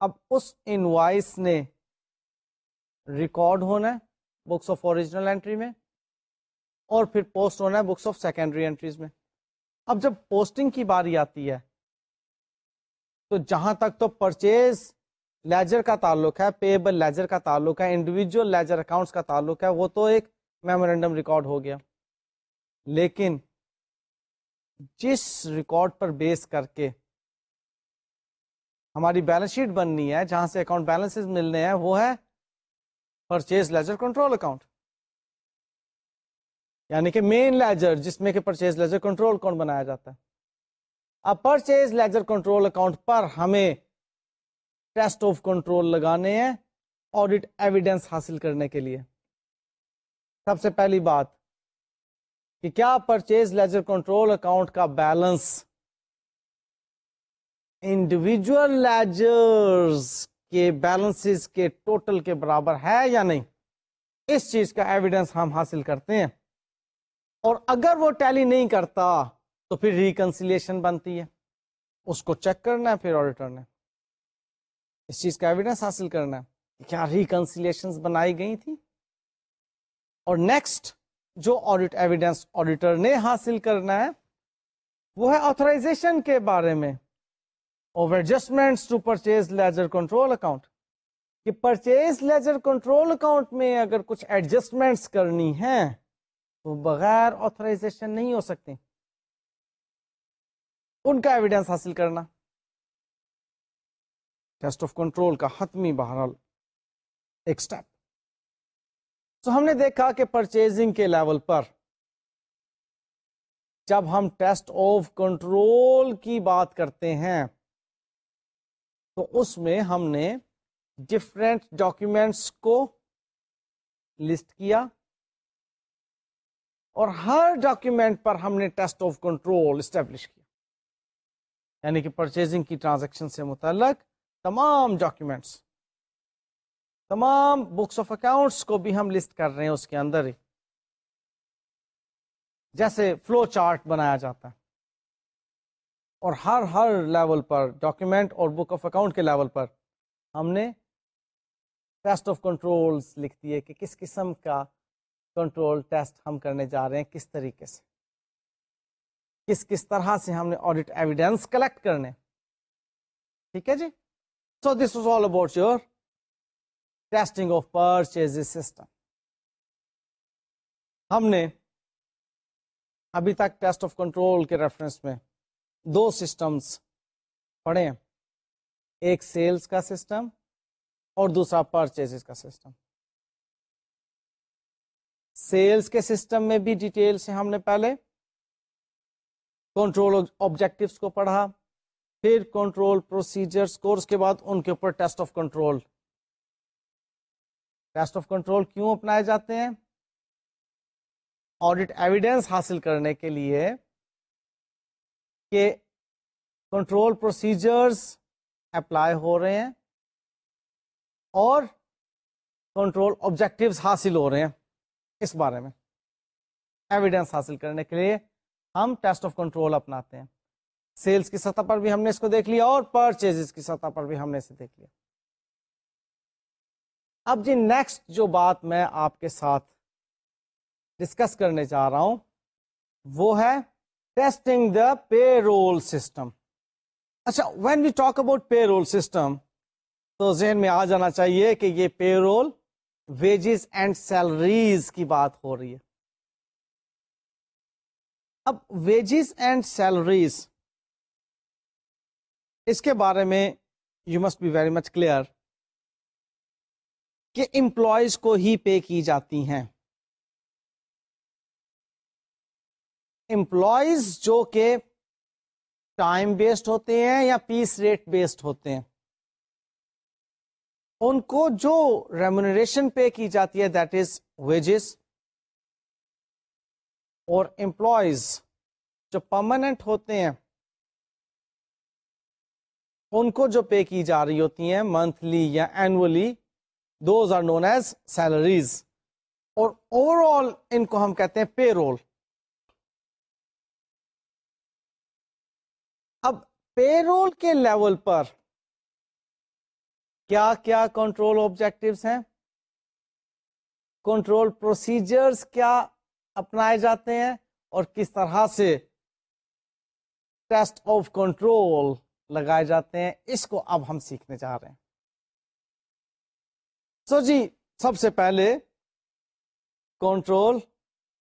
اب اس انوائس نے ریکارڈ ہونا ہے۔ بکس آف اوریجنل اینٹری میں اور پھر پوسٹ ہونا ہے بکس آف سیکنڈری اینٹریز میں۔ اب جب پوسٹنگ کی باری آتی ہے، تو جہاں تک تو پرچیز لیجر کا تعلق ہے پیبل لیجر کا تعلق ہے انڈیویجل لیجر اکاؤنٹس کا تعلق ہے، وہ تو ایک میمورینڈم ریکارڈ ہو گیا۔ لیکن جس ریکارڈ پر بیس کر کے ہماری بیلنس شیٹ بننی ہے، جہاں سے اکاؤنٹ بیلنس ملنے ہیں، وہ ہے پرچیز لیجر کنٹرول اکاؤنٹ یعنی کہ مین لیجر جس میں کہ پرچیز لیجر کنٹرول اکاؤنٹ بنایا جاتا ہے؟ اب پرچیز لیجر کنٹرول اکاؤنٹ پر ہمیں ٹیسٹ آف کنٹرول لگانے ہیں آڈٹ ایویڈینس حاصل کرنے کے لیے۔ سب سے پہلی بات کہ کیا پرچیز لیجر کنٹرول اکاؤنٹ کا بیلنس انڈیویجل لیجرز کے بیلنس کے ٹوٹل کے برابر ہے یا نہیں، اس چیز کا ایویڈینس ہم حاصل کرتے ہیں۔ اور اگر وہ ٹیلی نہیں کرتا تو پھر ریکنسیلیشن بنتی ہے۔ اس کو چیک کرنا ہے، پھر آڈیٹر نے اس چیز کا ایویڈینس حاصل کرنا ہے کیا ریکنسیلیشن بنائی گئی تھی۔ اور نیکسٹ جو آڈیٹ ایویڈینس آڈیٹر نے حاصل کرنا ہے، وہ ہے آتھرائزیشن کے بارے میں۔ Adjustment to purchase ledger control account کہ پرچیز لیجر کنٹرول اکاؤنٹ میں اگر کچھ ایڈجسٹمنٹس کرنی ہے تو بغیر آتھرائزیشن نہیں ہو سکتے۔ ان کا ایویڈینس حاصل کرنا۔ ٹیسٹ آف کنٹرول کا حتمی بہرحال ایک اسٹیپ تو ہم نے دیکھا کہ پرچیزنگ کے لیول پر جب ہم ٹیسٹ آف کنٹرول کی بات کرتے ہیں تو اس میں ہم نے ڈفرینٹ ڈاکومینٹس کو لسٹ کیا اور ہر ڈاکومینٹ پر ہم نے ٹیسٹ آف کنٹرول اسٹیبلش کیا۔ یعنی کہ پرچیزنگ کی ٹرانزیکشن سے متعلق تمام ڈاکومینٹس تمام بکس آف اکاؤنٹس کو بھی ہم لسٹ کر رہے ہیں اس کے اندر ہی۔ جیسے فلو چارٹ بنایا جاتا ہے۔ اور ہر ہر لیول پر ڈاکومینٹ اور بک آف اکاؤنٹ کے لیول پر ہم نے ٹیسٹ آف کنٹرول لکھ دیے کہ کس قسم کا کنٹرول ٹیسٹ ہم کرنے جا رہے ہیں، کس طریقے سے؟ کس کس طرح سے ہم نے آڈیٹ ایویڈینس کلیکٹ کرنے؟ ٹھیک ہے جی؟ So this was all about your testing of purchase system ہم نے ابھی تک ٹیسٹ آف کنٹرول کے ریفرنس میں دو سسٹمز پڑھے ایک سیلز کا سسٹم اور دوسرا پرچیز کا سسٹم سیلز کے سسٹم میں بھی ڈیٹیل سے ہم نے پہلے۔ کنٹرول آبجیکٹوس کو پڑھا۔ پھر کنٹرول پروسیجرز کو اس کے بعد ان کے اوپر test of control test of control کیوں اپنائے جاتے ہیں؟ آڈیٹ ایویڈینس حاصل کرنے کے لیے۔ کہ کنٹرول پروسیجرز اپلائی ہو رہے ہیں اور کنٹرول آبجیکٹوز حاصل ہو رہے ہیں اس بارے میں ایویڈینس حاصل کرنے کے لیے ہم ٹیسٹ آف کنٹرول اپناتے ہیں۔ سیلز کی سطح پر بھی ہم نے اس کو دیکھ لیا اور پرچیز کی سطح پر بھی ہم نے اسے دیکھ لیا۔ اب جی نیکسٹ جو بات میں آپ کے ساتھ ڈسکس کرنے جا رہا ہوں وہ ہے testing the payroll system اچھا when we talk about payroll system تو ذہن میں آ جانا چاہیے کہ یہ payroll wages and salaries کی بات ہو رہی ہے۔ اب ویجز اینڈ سیلریز اس کے بارے میں you must be very much clear کہ امپلائیز کو ہی پے کی جاتی ہیں۔ امپلائیز جو کہ ٹائم بیسڈ ہوتے ہیں یا پیس ریٹ بیسڈ ہوتے ہیں، ان کو جو ریمونریشن پے کی جاتی ہے دیٹ از ویجز اور امپلائیز جو پرماننٹ ہوتے ہیں، ان کو جو پے کی جا رہی ہوتی ہیں منتھلی یا annually those are known as salaries اور اوور آل ان کو ہم کہتے ہیں پے رول اب پے رول کے لیول پر کیا کیا کنٹرول آبجیکٹوس ہیں؟ کنٹرول پروسیجرز کیا اپنائے جاتے ہیں اور کس طرح سے ٹیسٹ آف کنٹرول لگائے جاتے ہیں؟ اس کو اب ہم سیکھنے جا رہے ہیں۔ سو جی سب سے پہلے کنٹرول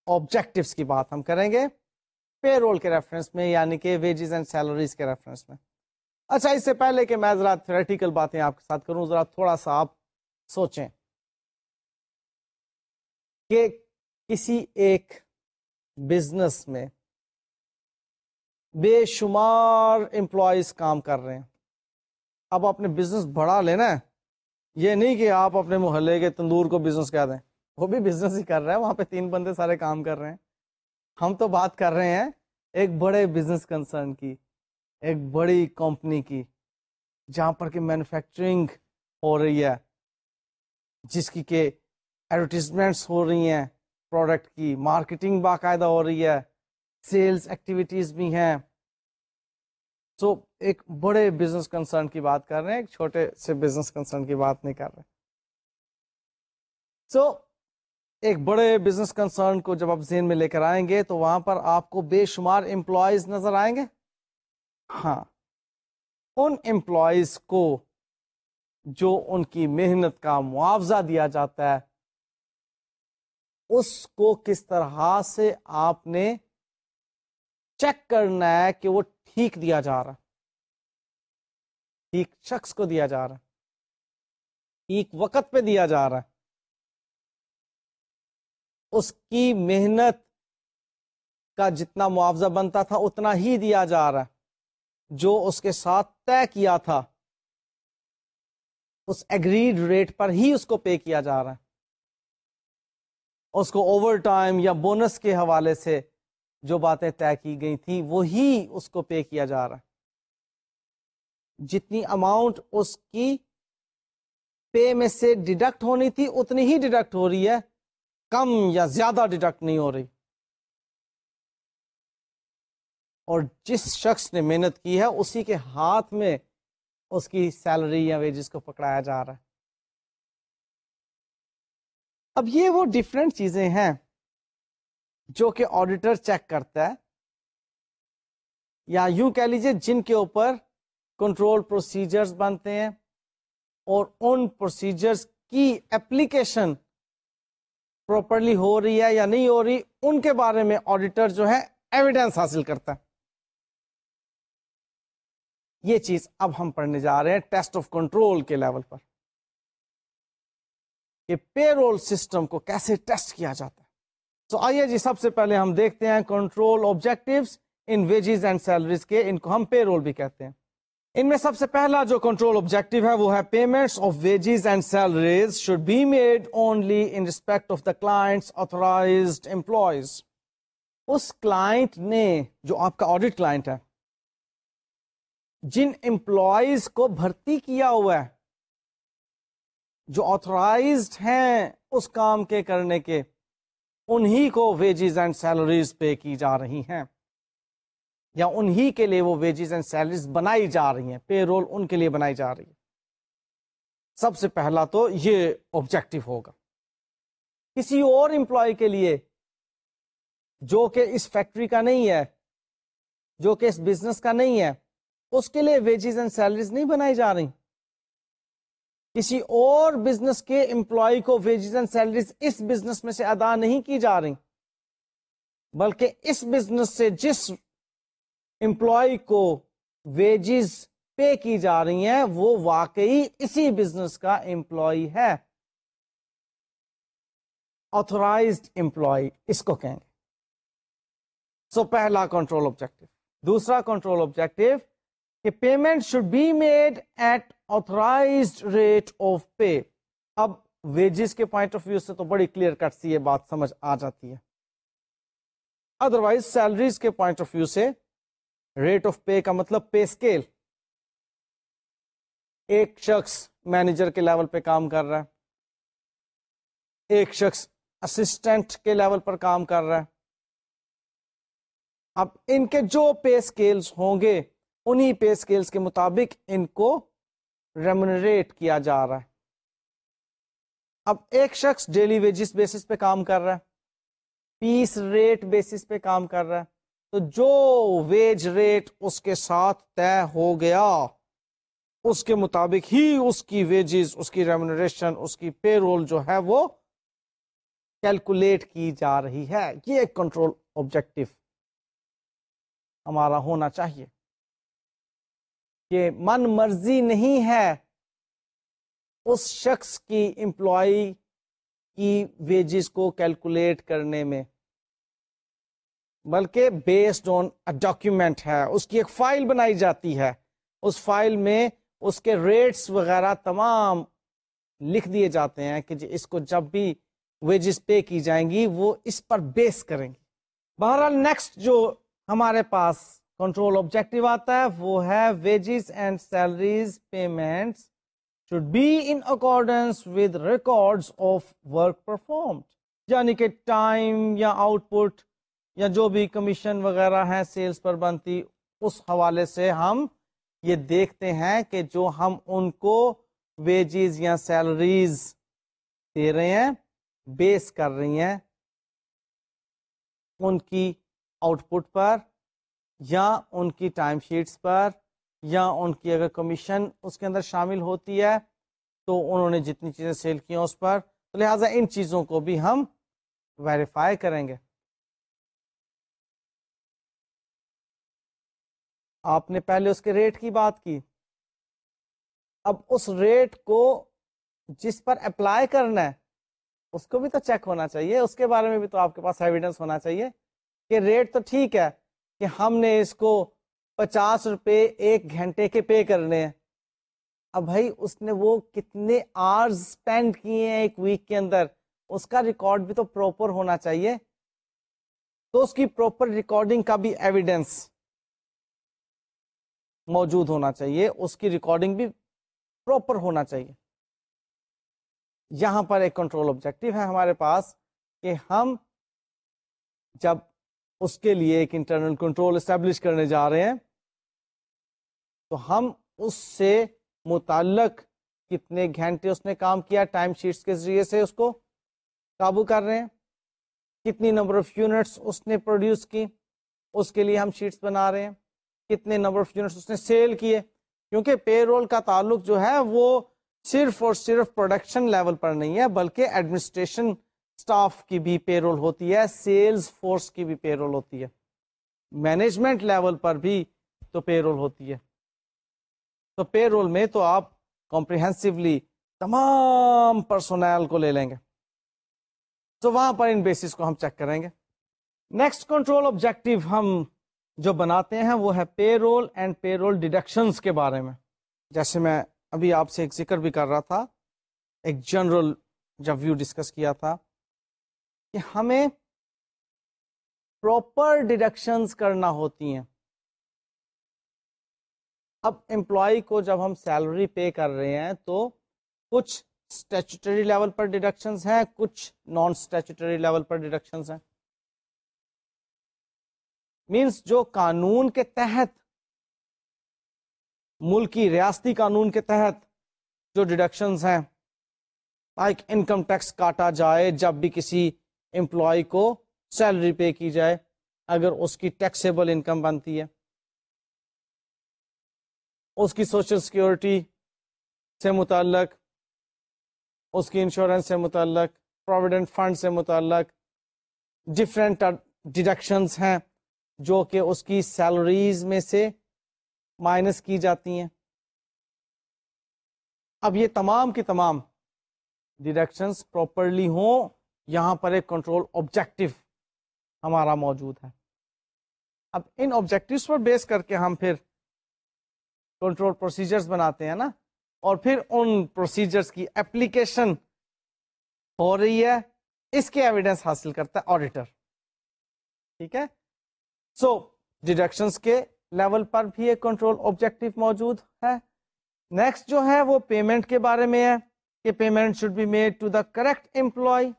آبجیکٹوس کی بات ہم کریں گے۔ پے رول کے ریفرنس میں یعنی کہ ویجز اینڈ سیلریز کے ریفرنس میں۔ اچھا اس سے پہلے کہ میں ذرا تھریٹیکل باتیں آپ کے ساتھ کروں، ذرا تھوڑا سا آپ سوچیں کہ کسی ایک بزنس میں بے شمار امپلائیز کام کر رہے ہیں۔ اب اپنے بزنس بڑھا لینا ہے۔ یہ نہیں کہ آپ اپنے محلے کے تندور کو بزنس کہہ دیں۔ وہ بھی بزنس ہی کر رہا ہے، وہاں پہ تین بندے سارے کام کر رہے ہیں۔ ہم تو بات کر رہے ہیں ایک بڑے بزنس کنسرن کی ایک بڑی کمپنی کی جہاں پر کہ مینوفیکچرنگ ہو رہی ہے جس کی کہ ایڈورٹیزمنٹس ہو رہی ہیں پروڈکٹ کی مارکیٹنگ باقاعدہ ہو رہی ہے سیلز ایکٹیویٹیز بھی ہیں۔ سو so, ایک بڑے بزنس کنسرن کی بات کر رہے ہیں ایک چھوٹے سے بزنس کنسرن کی بات نہیں کر رہے۔ سو so, ایک بڑے بزنس کنسرن کو جب آپ ذہن میں لے کر آئیں گے تو وہاں پر آپ کو بے شمار امپلائیز نظر آئیں گے۔ ہاں۔ ان امپلائیز کو جو ان کی محنت کا معاوضہ دیا جاتا ہے، اس کو کس طرح سے آپ نے چیک کرنا ہے کہ وہ ٹھیک دیا جا رہا ٹھیک شخص کو دیا جا رہا ٹھیک وقت پہ دیا جا رہا ہے۔ اس کی محنت کا جتنا معاوضہ بنتا تھا اتنا ہی دیا جا رہا ہے۔ جو اس کے ساتھ طے کیا تھا، اس ایگریڈ ریٹ پر ہی اس کو پے کیا جا رہا ہے۔ اس کو اوور ٹائم یا بونس کے حوالے سے جو باتیں طے کی گئی تھی وہی اس کو پے کیا جا رہا ہے۔ جتنی اماؤنٹ اس کی پے میں سے ڈیڈکٹ ہونی تھی، اتنی ہی ڈیڈکٹ ہو رہی ہے۔ کم یا زیادہ ڈیڈکٹ نہیں ہو رہی۔ اور جس شخص نے محنت کی ہے، اسی کے ہاتھ میں اس کی سیلری یا ویجز کو پکڑایا جا رہا ہے۔ اب یہ وہ ڈفرینٹ چیزیں ہیں جو کہ آڈیٹر چیک کرتا ہے، یا یوں کہہ لیجیے جن کے اوپر کنٹرول پروسیجرز بنتے ہیں اور ان پروسیجرز کی اپلیکیشن پراپرلی ہو رہی ہے یا نہیں ہو رہی، ان کے بارے میں آڈیٹر جو ہے ایویڈینس حاصل کرتا ہے۔ یہ چیز اب ہم پڑھنے جا رہے ہیں ٹیسٹ آف کنٹرول کے لیول پر۔ کہ پے رول سسٹم کو کیسے ٹیسٹ کیا جاتا ہے۔ تو آئیے جی سب سے پہلے ہم دیکھتے ہیں control objective in wages and salaries کے، ان کو ہم پے رول بھی کہتے ہیں۔ ان میں سب سے پہلا جو کنٹرول آبجیکٹو ہے وہ ہے payment of wages and salaries should be made only in respect of the client authorize employees us client نے جو آپ کا آڈیٹ کلائنٹ ہے، جن امپلائیز کو بھرتی کیا ہوا ہے، جو آتھورائزڈ ہیں اس کام کے کرنے کے، انہی کو ویجز اینڈ سیلریز پے کی جا رہی ہیں۔ یا انہی کے لیے وہ ویجز اینڈ سیلریز بنائی جا رہی ہیں پے رول ان کے لیے بنائی جا رہی ہے سب سے پہلا تو یہ آبجیکٹو ہوگا۔ کسی اور امپلائی کے لیے جو کہ اس فیکٹری کا نہیں ہے، جو کہ اس بزنس کا نہیں ہے، اس کے لیے ویجز اینڈ سیلریز نہیں بنائی جا رہی۔ کسی اور بزنس کے امپلائی کو ویجز اینڈ سیلریز اس بزنس میں سے ادا نہیں کی جا رہی، بلکہ اس بزنس سے جس امپلائی کو ویجز پے کی جا رہی ہیں وہ واقعی اسی بزنس کا امپلائی ہے۔ آتھورائزڈ امپلائی اس کو کہیں گے۔ سو so, پہلا کنٹرول آبجیکٹو دوسرا کنٹرول آبجیکٹو کہ payment should be made at authorize rate of pay اب ویجز کے پوائنٹ آف ویو سے تو بڑی کلیئر کٹ سی یہ بات سمجھ آ جاتی ہے۔ ادروائز سیلریز کے پوائنٹ آف ویو سے ریٹ آف پے کا مطلب پے اسکیل۔ ایک شخص مینیجر کے لیول پہ کام کر رہا ہے۔ ایک شخص اسسٹنٹ کے لیول پر کام کر رہا ہے۔ اب ان کے جو پے اسکیلس ہوں گے، انہی پے اسکیلس کے مطابق ان کو ریمونریٹ کیا جا رہا ہے۔ اب ایک شخص ڈیلی ویجز بیسس پہ کام کر رہا ہے۔ پیس ریٹ بیسس پہ کام کر رہا ہے۔ تو جو ویج ریٹ اس کے ساتھ طے ہو گیا، اس کے مطابق ہی اس کی ویجز اس کی ریمونریشن اس کی پے رول جو ہے وہ کیلکولیٹ کی جا رہی ہے۔ یہ ایک کنٹرول آبجیکٹو ہمارا ہونا چاہیے۔ کہ من مرضی نہیں ہے اس شخص کی امپلائی کی ویجز کو کیلکولیٹ کرنے میں۔ بلکہ بیسڈ آن ڈاکیومینٹ ہے، اس کی ایک فائل بنائی جاتی ہے۔ اس فائل میں اس کے ریٹس وغیرہ تمام لکھ دیے جاتے ہیں کہ جی اس کو جب بھی ویجز پے کی جائیں گی، وہ اس پر بیس کریں گی۔ بہرحال نیکسٹ جو ہمارے پاس کنٹرول آبجیکٹو آتا ہے، وہ ہے wages and salaries payment should be in accordance with record of work perform یعنی کہ ٹائم یا آؤٹ پٹ یا جو بھی کمیشن وغیرہ ہیں سیلز پر بنتی، اس حوالے سے ہم یہ دیکھتے ہیں کہ جو ہم ان کو ویجز یا سیلریز دے رہے ہیں بیس کر رہی ہیں ان کی آؤٹ پٹ پر یا ان کی ٹائم شیٹس پر یا ان کی اگر کمیشن اس کے اندر شامل ہوتی ہے تو انہوں نے جتنی چیزیں سیل کی ہیں اس پر، تو لہٰذا ان چیزوں کو بھی ہم ویریفائی کریں گے۔ آپ نے پہلے اس کے ریٹ کی بات کی۔ اب اس ریٹ کو جس پر اپلائی کرنا ہے، اس کو بھی تو چیک ہونا چاہیے۔ اس کے بارے میں بھی تو آپ کے پاس ایویڈنس ہونا چاہیے کہ ریٹ تو ٹھیک ہے کہ ہم نے اس کو پچاس روپے ایک گھنٹے کے پے کرنے ہیں۔ اب بھائی، اس نے وہ کتنے آرز اسپینڈ کیے ہیں ایک ویک کے اندر؟ اس کا ریکارڈ بھی تو پروپر ہونا چاہیے۔ تو اس کی پروپر ریکارڈنگ کا بھی ایویڈینس موجود ہونا چاہیے، اس کی ریکارڈنگ بھی پراپر ہونا چاہیے۔ یہاں پر ایک کنٹرول آبجیکٹو ہے ہمارے پاس کہ ہم جب اس کے لیے ایک انٹرنل کنٹرول اسٹیبلش کرنے جا رہے ہیں، تو ہم اس سے متعلق کتنے گھنٹے اس نے کام کیا ٹائم شیٹس کے ذریعے سے اس کو قابو کر رہے ہیں، کتنی نمبر آف یونٹس اس نے پروڈیوس کی، اس کے لیے ہم شیٹس بنا رہے ہیں۔ کتنے نمبر آف یونٹس اس نے سیل کیے، کیونکہ پے رول کا تعلق جو ہے وہ صرف اور صرف پروڈکشن لیول پر نہیں ہے، بلکہ ایڈمنسٹریشن اسٹاف کی بھی پے رول ہوتی ہے سیلز فورس کی بھی پے رول ہوتی ہے۔ مینجمنٹ لیول پر بھی تو پے رول ہوتی ہے۔ تو پے رول میں تو آپ کمپریہنسولی تمام پرسونل کو لے لیں گے۔ تو وہاں پر ان بیسس کو ہم چیک کریں گے۔ نیکسٹ کنٹرول آبجیکٹو ہم جو بناتے ہیں وہ ہے payroll and payroll deductions کے بارے میں۔ جیسے میں ابھی آپ سے ایک ذکر بھی کر رہا تھا، ایک جنرل جب ویو ڈسکس کیا تھا کہ ہمیں پراپر ڈیڈکشنز کرنا ہوتی ہیں۔ اب امپلائی کو جب ہم سیلری پے کر رہے ہیں تو کچھ اسٹیچوٹری لیول پر ڈیڈکشنز ہیں، کچھ نان اسٹیچوٹری لیول پر ڈیڈکشنز ہیں۔ مینس جو قانون کے تحت ملکی ریاستی قانون کے تحت جو ڈیڈکشنز ہیں لائک انکم ٹیکس کاٹا جائے جب بھی کسی امپلائی کو سیلری پے کی جائے، اگر اس کی ٹیکسیبل انکم بنتی ہے۔ اس کی سوشل سیکورٹی سے متعلق، اس کی انشورنس سے متعلق پروویڈنٹ فنڈ سے متعلق ڈفرینٹ ڈیڈکشنز ہیں۔ جو کہ اس کی سیلریز میں سے مائنس کی جاتی ہیں۔ اب یہ تمام کی تمام ڈیڈکشنس پراپرلی ہوں، یہاں پر ایک کنٹرول آبجیکٹو ہمارا موجود ہے۔ اب ان آبجیکٹوس پر بیس کر کے ہم پھر کنٹرول پروسیجرز بناتے ہیں نا، اور پھر ان پروسیجرز کی اپلیکیشن ہو رہی ہے۔ اس کے ایویڈنس حاصل کرتا ہے آڈیٹر ٹھیک ہے؟ سو ڈیڈکشنس کے لیول پر بھی ایک کنٹرول آبجیکٹو موجود ہے۔ نیکسٹ جو ہے وہ پیمنٹ کے بارے میں ہے کہ payment should be made to the correct employee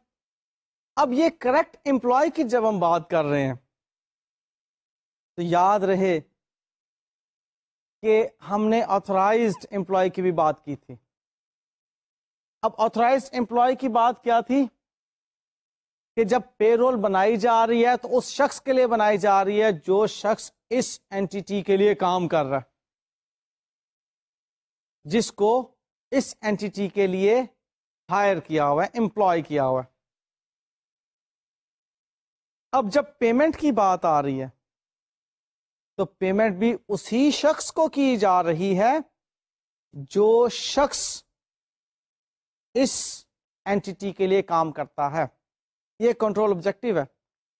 اب یہ کریکٹ امپلائی کی جب ہم بات کر رہے ہیں، تو یاد رہے کہ ہم نے آتھورائزڈ امپلائی کی بھی بات کی تھی۔ اب آتھورائزڈ امپلائی کی بات کیا تھی؟ کہ جب پے رول بنائی جا رہی ہے تو اس شخص کے لیے بنائی جا رہی ہے جو شخص اس اینٹی کے لیے کام کر رہا ہے، جس کو اس اینٹی کے لیے ہائر کیا ہوا ہے امپلائی کیا ہوا ہے۔ اب جب پیمنٹ کی بات آ رہی ہے، تو پیمنٹ بھی اسی شخص کو کی جا رہی ہے جو شخص اس اینٹی کے لیے کام کرتا ہے۔ یہ کنٹرول آبجیکٹو ہے۔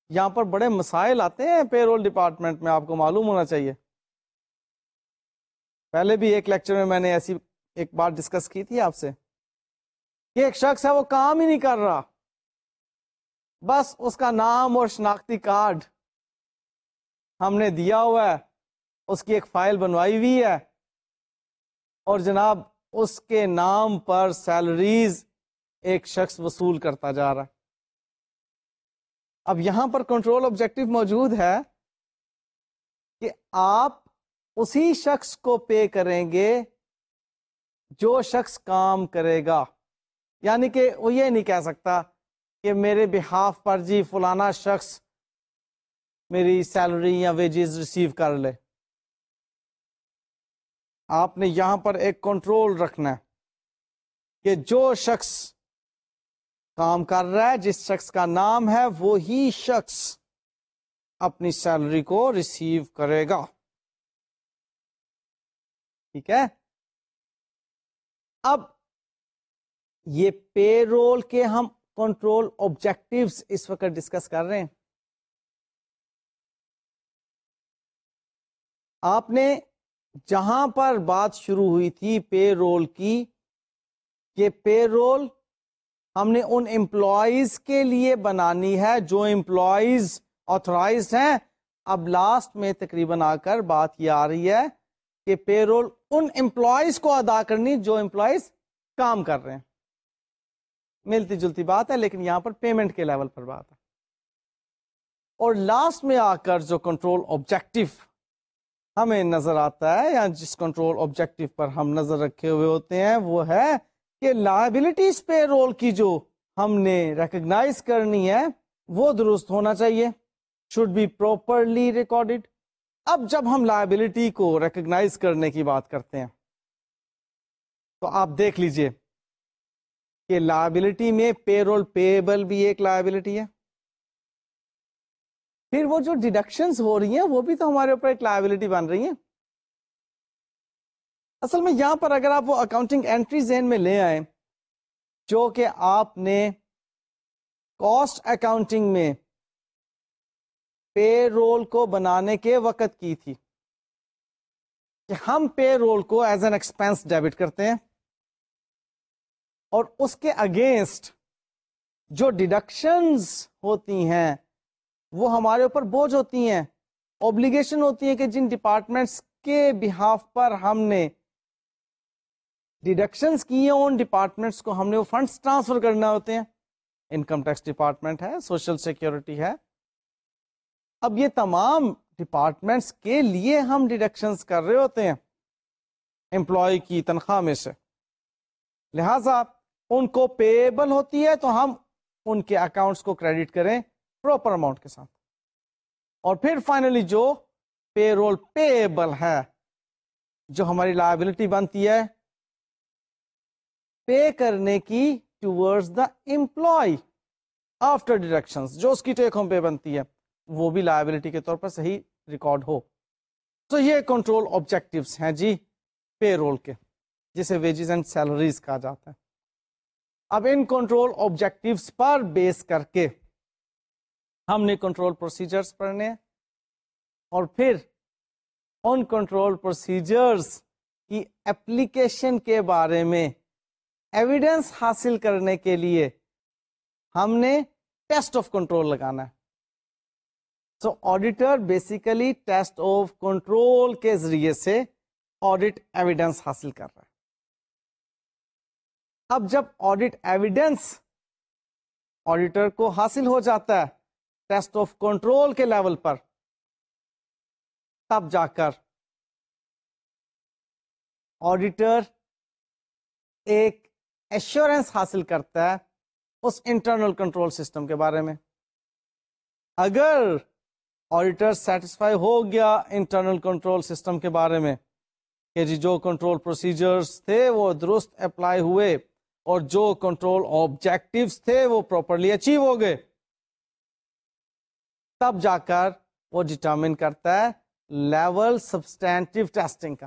یہاں پر بڑے مسائل آتے ہیں پے رول ڈپارٹمنٹ میں، آپ کو معلوم ہونا چاہیے۔ پہلے بھی ایک لیکچر میں میں نے ایسی ایک بات ڈسکس کی تھی آپ سے کہ ایک شخص ہے، وہ کام ہی نہیں کر رہا۔ بس اس کا نام اور شناختی کارڈ ہم نے دیا ہوا ہے۔ اس کی ایک فائل بنوائی ہوئی ہے۔ اور جناب، اس کے نام پر سیلریز ایک شخص وصول کرتا جا رہا ہے۔ اب یہاں پر کنٹرول آبجیکٹو موجود ہے کہ آپ اسی شخص کو پے کریں گے جو شخص کام کرے گا۔ یعنی کہ وہ یہ نہیں کہہ سکتا کہ میرے بحاف پر جی فلانا شخص میری سیلری یا ویجز ریسیو کر لے۔ آپ نے یہاں پر ایک کنٹرول رکھنا ہے کہ جو شخص کام کر رہا ہے، جس شخص کا نام ہے، وہی شخص اپنی سیلری کو ریسیو کرے گا۔ ٹھیک ہے؟ اب یہ پے رول کے ہم کنٹرول آبجیکٹوس اس وقت ڈسکس کر رہے ہیں۔ آپ نے جہاں پر بات شروع ہوئی تھی پے رول کی، کہ پے رول ہم نے ان امپلائیز کے لیے بنانی ہے جو امپلائیز آتھورائز ہیں۔ اب لاسٹ میں تقریباً آ کر بات یہ آ رہی ہے کہ پے رول ان امپلائیز کو ادا کرنی جو امپلائیز کام کر رہے ہیں۔ ملتی جلتی بات ہے لیکن یہاں پر پیمنٹ کے لیول پر بات ہے۔ اور لاسٹ میں آ کر جو کنٹرول آبجیکٹو ہمیں نظر آتا ہے یا جس کنٹرول آبجیکٹو پر ہم نظر رکھے ہوئے ہوتے ہیں وہ ہے کہ لائبلٹیز پے رول کی جو ہم نے ریکگنائز کرنی ہے، وہ درست ہونا چاہیے۔ شوڈ بی پروپرلی ریکارڈیڈ اب جب ہم لائبلٹی کو ریکگنائز کرنے کی بات کرتے ہیں، تو آپ دیکھ لیجیے کہ لائبلٹی میں پے رول پیبل بھی ایک لائبلٹی ہے۔ پھر وہ جو ڈیڈکشن ہو رہی ہیں، وہ بھی تو ہمارے اوپر ایک لائبلٹی بن رہی ہیں۔ اصل میں یہاں پر اگر آپ وہ اکاؤنٹنگ اینٹری ذہن میں لے آئے جو کہ آپ نے کاسٹ اکاؤنٹنگ میں پے رول کو بنانے کے وقت کی تھی، کہ ہم پے رول کو ایز این ایکسپینس ڈیبٹ کرتے ہیں اور اس کے اگینسٹ جو ڈیڈکشنز ہوتی ہیں، وہ ہمارے اوپر بوجھ ہوتی ہیں اوبلیگیشن ہوتی ہے کہ جن ڈپارٹمنٹس کے بحاف پر ہم نے ڈیڈکشنز کی ان ڈپارٹمنٹس کو ہم نے وہ فنڈس ٹرانسفر کرنا ہوتے ہیں۔ انکم ٹیکس ڈپارٹمنٹ ہے سوشل سیکورٹی ہے۔ اب یہ تمام ڈپارٹمنٹس کے لیے ہم ڈیڈکشنز کر رہے ہوتے ہیں امپلائی کی تنخواہ میں سے۔ لہذا ان کو پیبل ہوتی ہے تو ہم ان کے اکاؤنٹس کو کریڈٹ کریں پروپر اماؤنٹ کے ساتھ۔ اور پھر فائنلی جو پے رول پیبل ہے، جو ہماری لائبلٹی بنتی ہے پے کرنے کی toward the employee after deduction جو اس کی ٹیک ہوم پے بنتی ہے، وہ بھی لائبلٹی کے طور پر صحیح ریکارڈ ہو۔ تو یہ کنٹرول آبجیکٹو ہیں جی پے رول کے، جسے ویجز اینڈ سیلریز کہا جاتا ہے۔ اب ان کنٹرول آبجیکٹوس پر بیس کر کے ہم نے کنٹرول پروسیجرز پڑھنے اور پھر ان کنٹرول پروسیجرز کی اپلیکیشن کے بارے میں ایویڈینس حاصل کرنے کے لیے ہم نے ٹیسٹ آف کنٹرول لگانا ہے۔ So auditor basically test of control کے ذریعے سے آڈیٹ ایویڈینس حاصل کر رہا ہے۔ اب جب آڈیٹ ایویڈینس آڈیٹر کو حاصل ہو جاتا ہے ٹیسٹ آف کنٹرول کے لیول پر، تب جا کر آڈیٹر ایک ایشورینس حاصل کرتا ہے اس انٹرنل کنٹرول سسٹم کے بارے میں۔ اگر آڈیٹر سیٹسفائی ہو گیا انٹرنل کنٹرول سسٹم کے بارے میں کہ جی جو کنٹرول پروسیجرز تھے وہ درست اپلائی ہوئے اور جو کنٹرول آبجیکٹوس تھے وہ پراپرلی اچیو ہو گئے، تب جا کر وہ ڈٹرمن کرتا ہے لیول سبسٹینٹو ٹیسٹنگ کا۔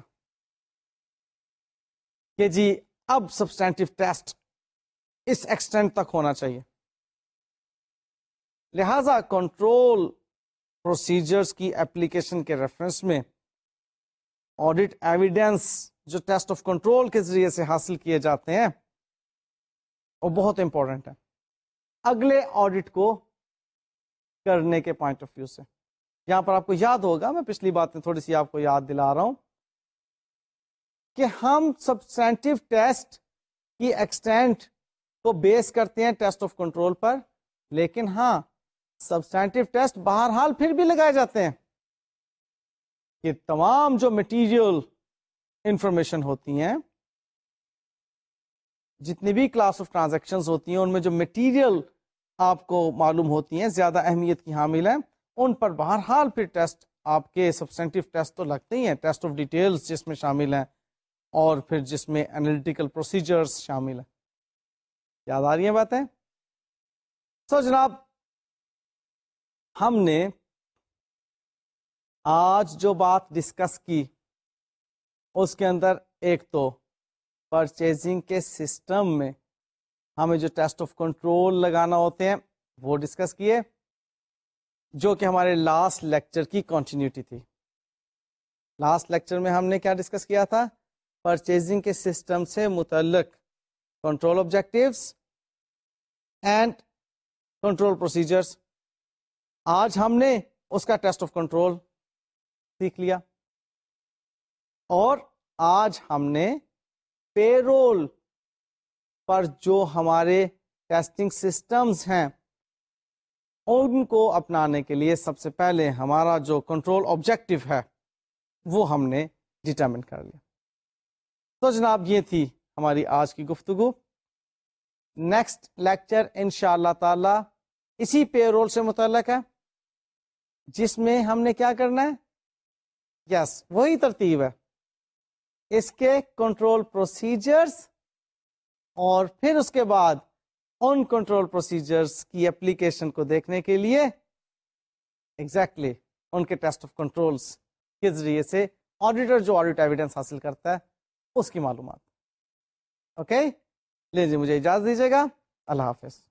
کہ جی اب سبسٹینٹو ٹیسٹ اس ایکسٹینٹ تک ہونا چاہیے۔ لہذا کنٹرول پروسیجرز کی اپلیکیشن کے ریفرنس میں آڈیٹ ایویڈینس جو ٹیسٹ آف کنٹرول کے ذریعے سے حاصل کیے جاتے ہیں، وہ بہت امپورٹنٹ ہے اگلے آڈیٹ کو کرنے کے پوائنٹ آف ویو سے۔ یہاں پر آپ کو یاد ہوگا، میں پچھلی بات میں تھوڑی سی آپ کو یاد دلا رہا ہوں۔ کہ ہم سبسٹینٹو ٹیسٹ کی ایکسٹینٹ کو بیس کرتے ہیں ٹیسٹ آف کنٹرول پر، لیکن ہاں سبسٹینٹو ٹیسٹ بہرحال پھر بھی لگائے جاتے ہیں۔ کہ تمام جو مٹیریل انفارمیشن ہوتی ہیں، جتنی بھی کلاس آف ٹرانزیکشن ہوتی ہیں، ان میں جو مٹیریل آپ کو معلوم ہوتی ہیں، زیادہ اہمیت کی حامل ہیں، ان پر بہرحال پھر ٹیسٹ آپ کے سبسٹینٹو ٹیسٹ تو لگتے ہی ہیں، ٹیسٹ آف ڈیٹیلس جس میں شامل ہیں۔ اور پھر جس میں انالیٹیکل پروسیجرز شامل ہیں۔ یاد آ رہی ہیں باتیں؟ سو جناب، ہم نے آج جو بات ڈسکس کی، اس کے اندر ایک تو پرچیزنگ کے سسٹم میں ہمیں جو ٹیسٹ آف کنٹرول لگانا ہوتے ہیں، وہ ڈسکس کیے، جو کہ ہمارے لاسٹ لیکچر کی کنٹینیوٹی تھی۔ لاسٹ لیکچر میں ہم نے کیا ڈسکس کیا تھا؟ پرچیزنگ کے سسٹم سے متعلق control objectives and control procedures آج ہم نے اس کا ٹیسٹ آف کنٹرول سیکھ لیا اور آج ہم نے پے رول پر جو ہمارے ٹیسٹنگ سسٹمز ہیں، ان کو اپنانے کے لیے سب سے پہلے ہمارا جو کنٹرول آبجیکٹو ہے، وہ ہم نے ڈٹرمن کر لیا۔ تو جناب یہ تھی ہماری آج کی گفتگو۔ نیکسٹ لیکچر ان شاء اللہ تعالی اسی پے رول سے متعلق ہے جس میں ہم نے کیا کرنا ہے؟ یس yes, وہی ترتیب ہے۔ اس کے کنٹرول پروسیجرز اور پھر اس کے بعد ان کنٹرول پروسیجرز کی اپلیکیشن کو دیکھنے کے لیے ایگزیکٹلی exactly, ان کے ٹیسٹ آف کنٹرولز کے ذریعے سے آڈیٹر جو آڈیٹ ایویڈنس حاصل کرتا ہے اس کی معلومات۔ اوکے لے جی مجھے اجازت دیجیے گا۔ اللہ حافظ۔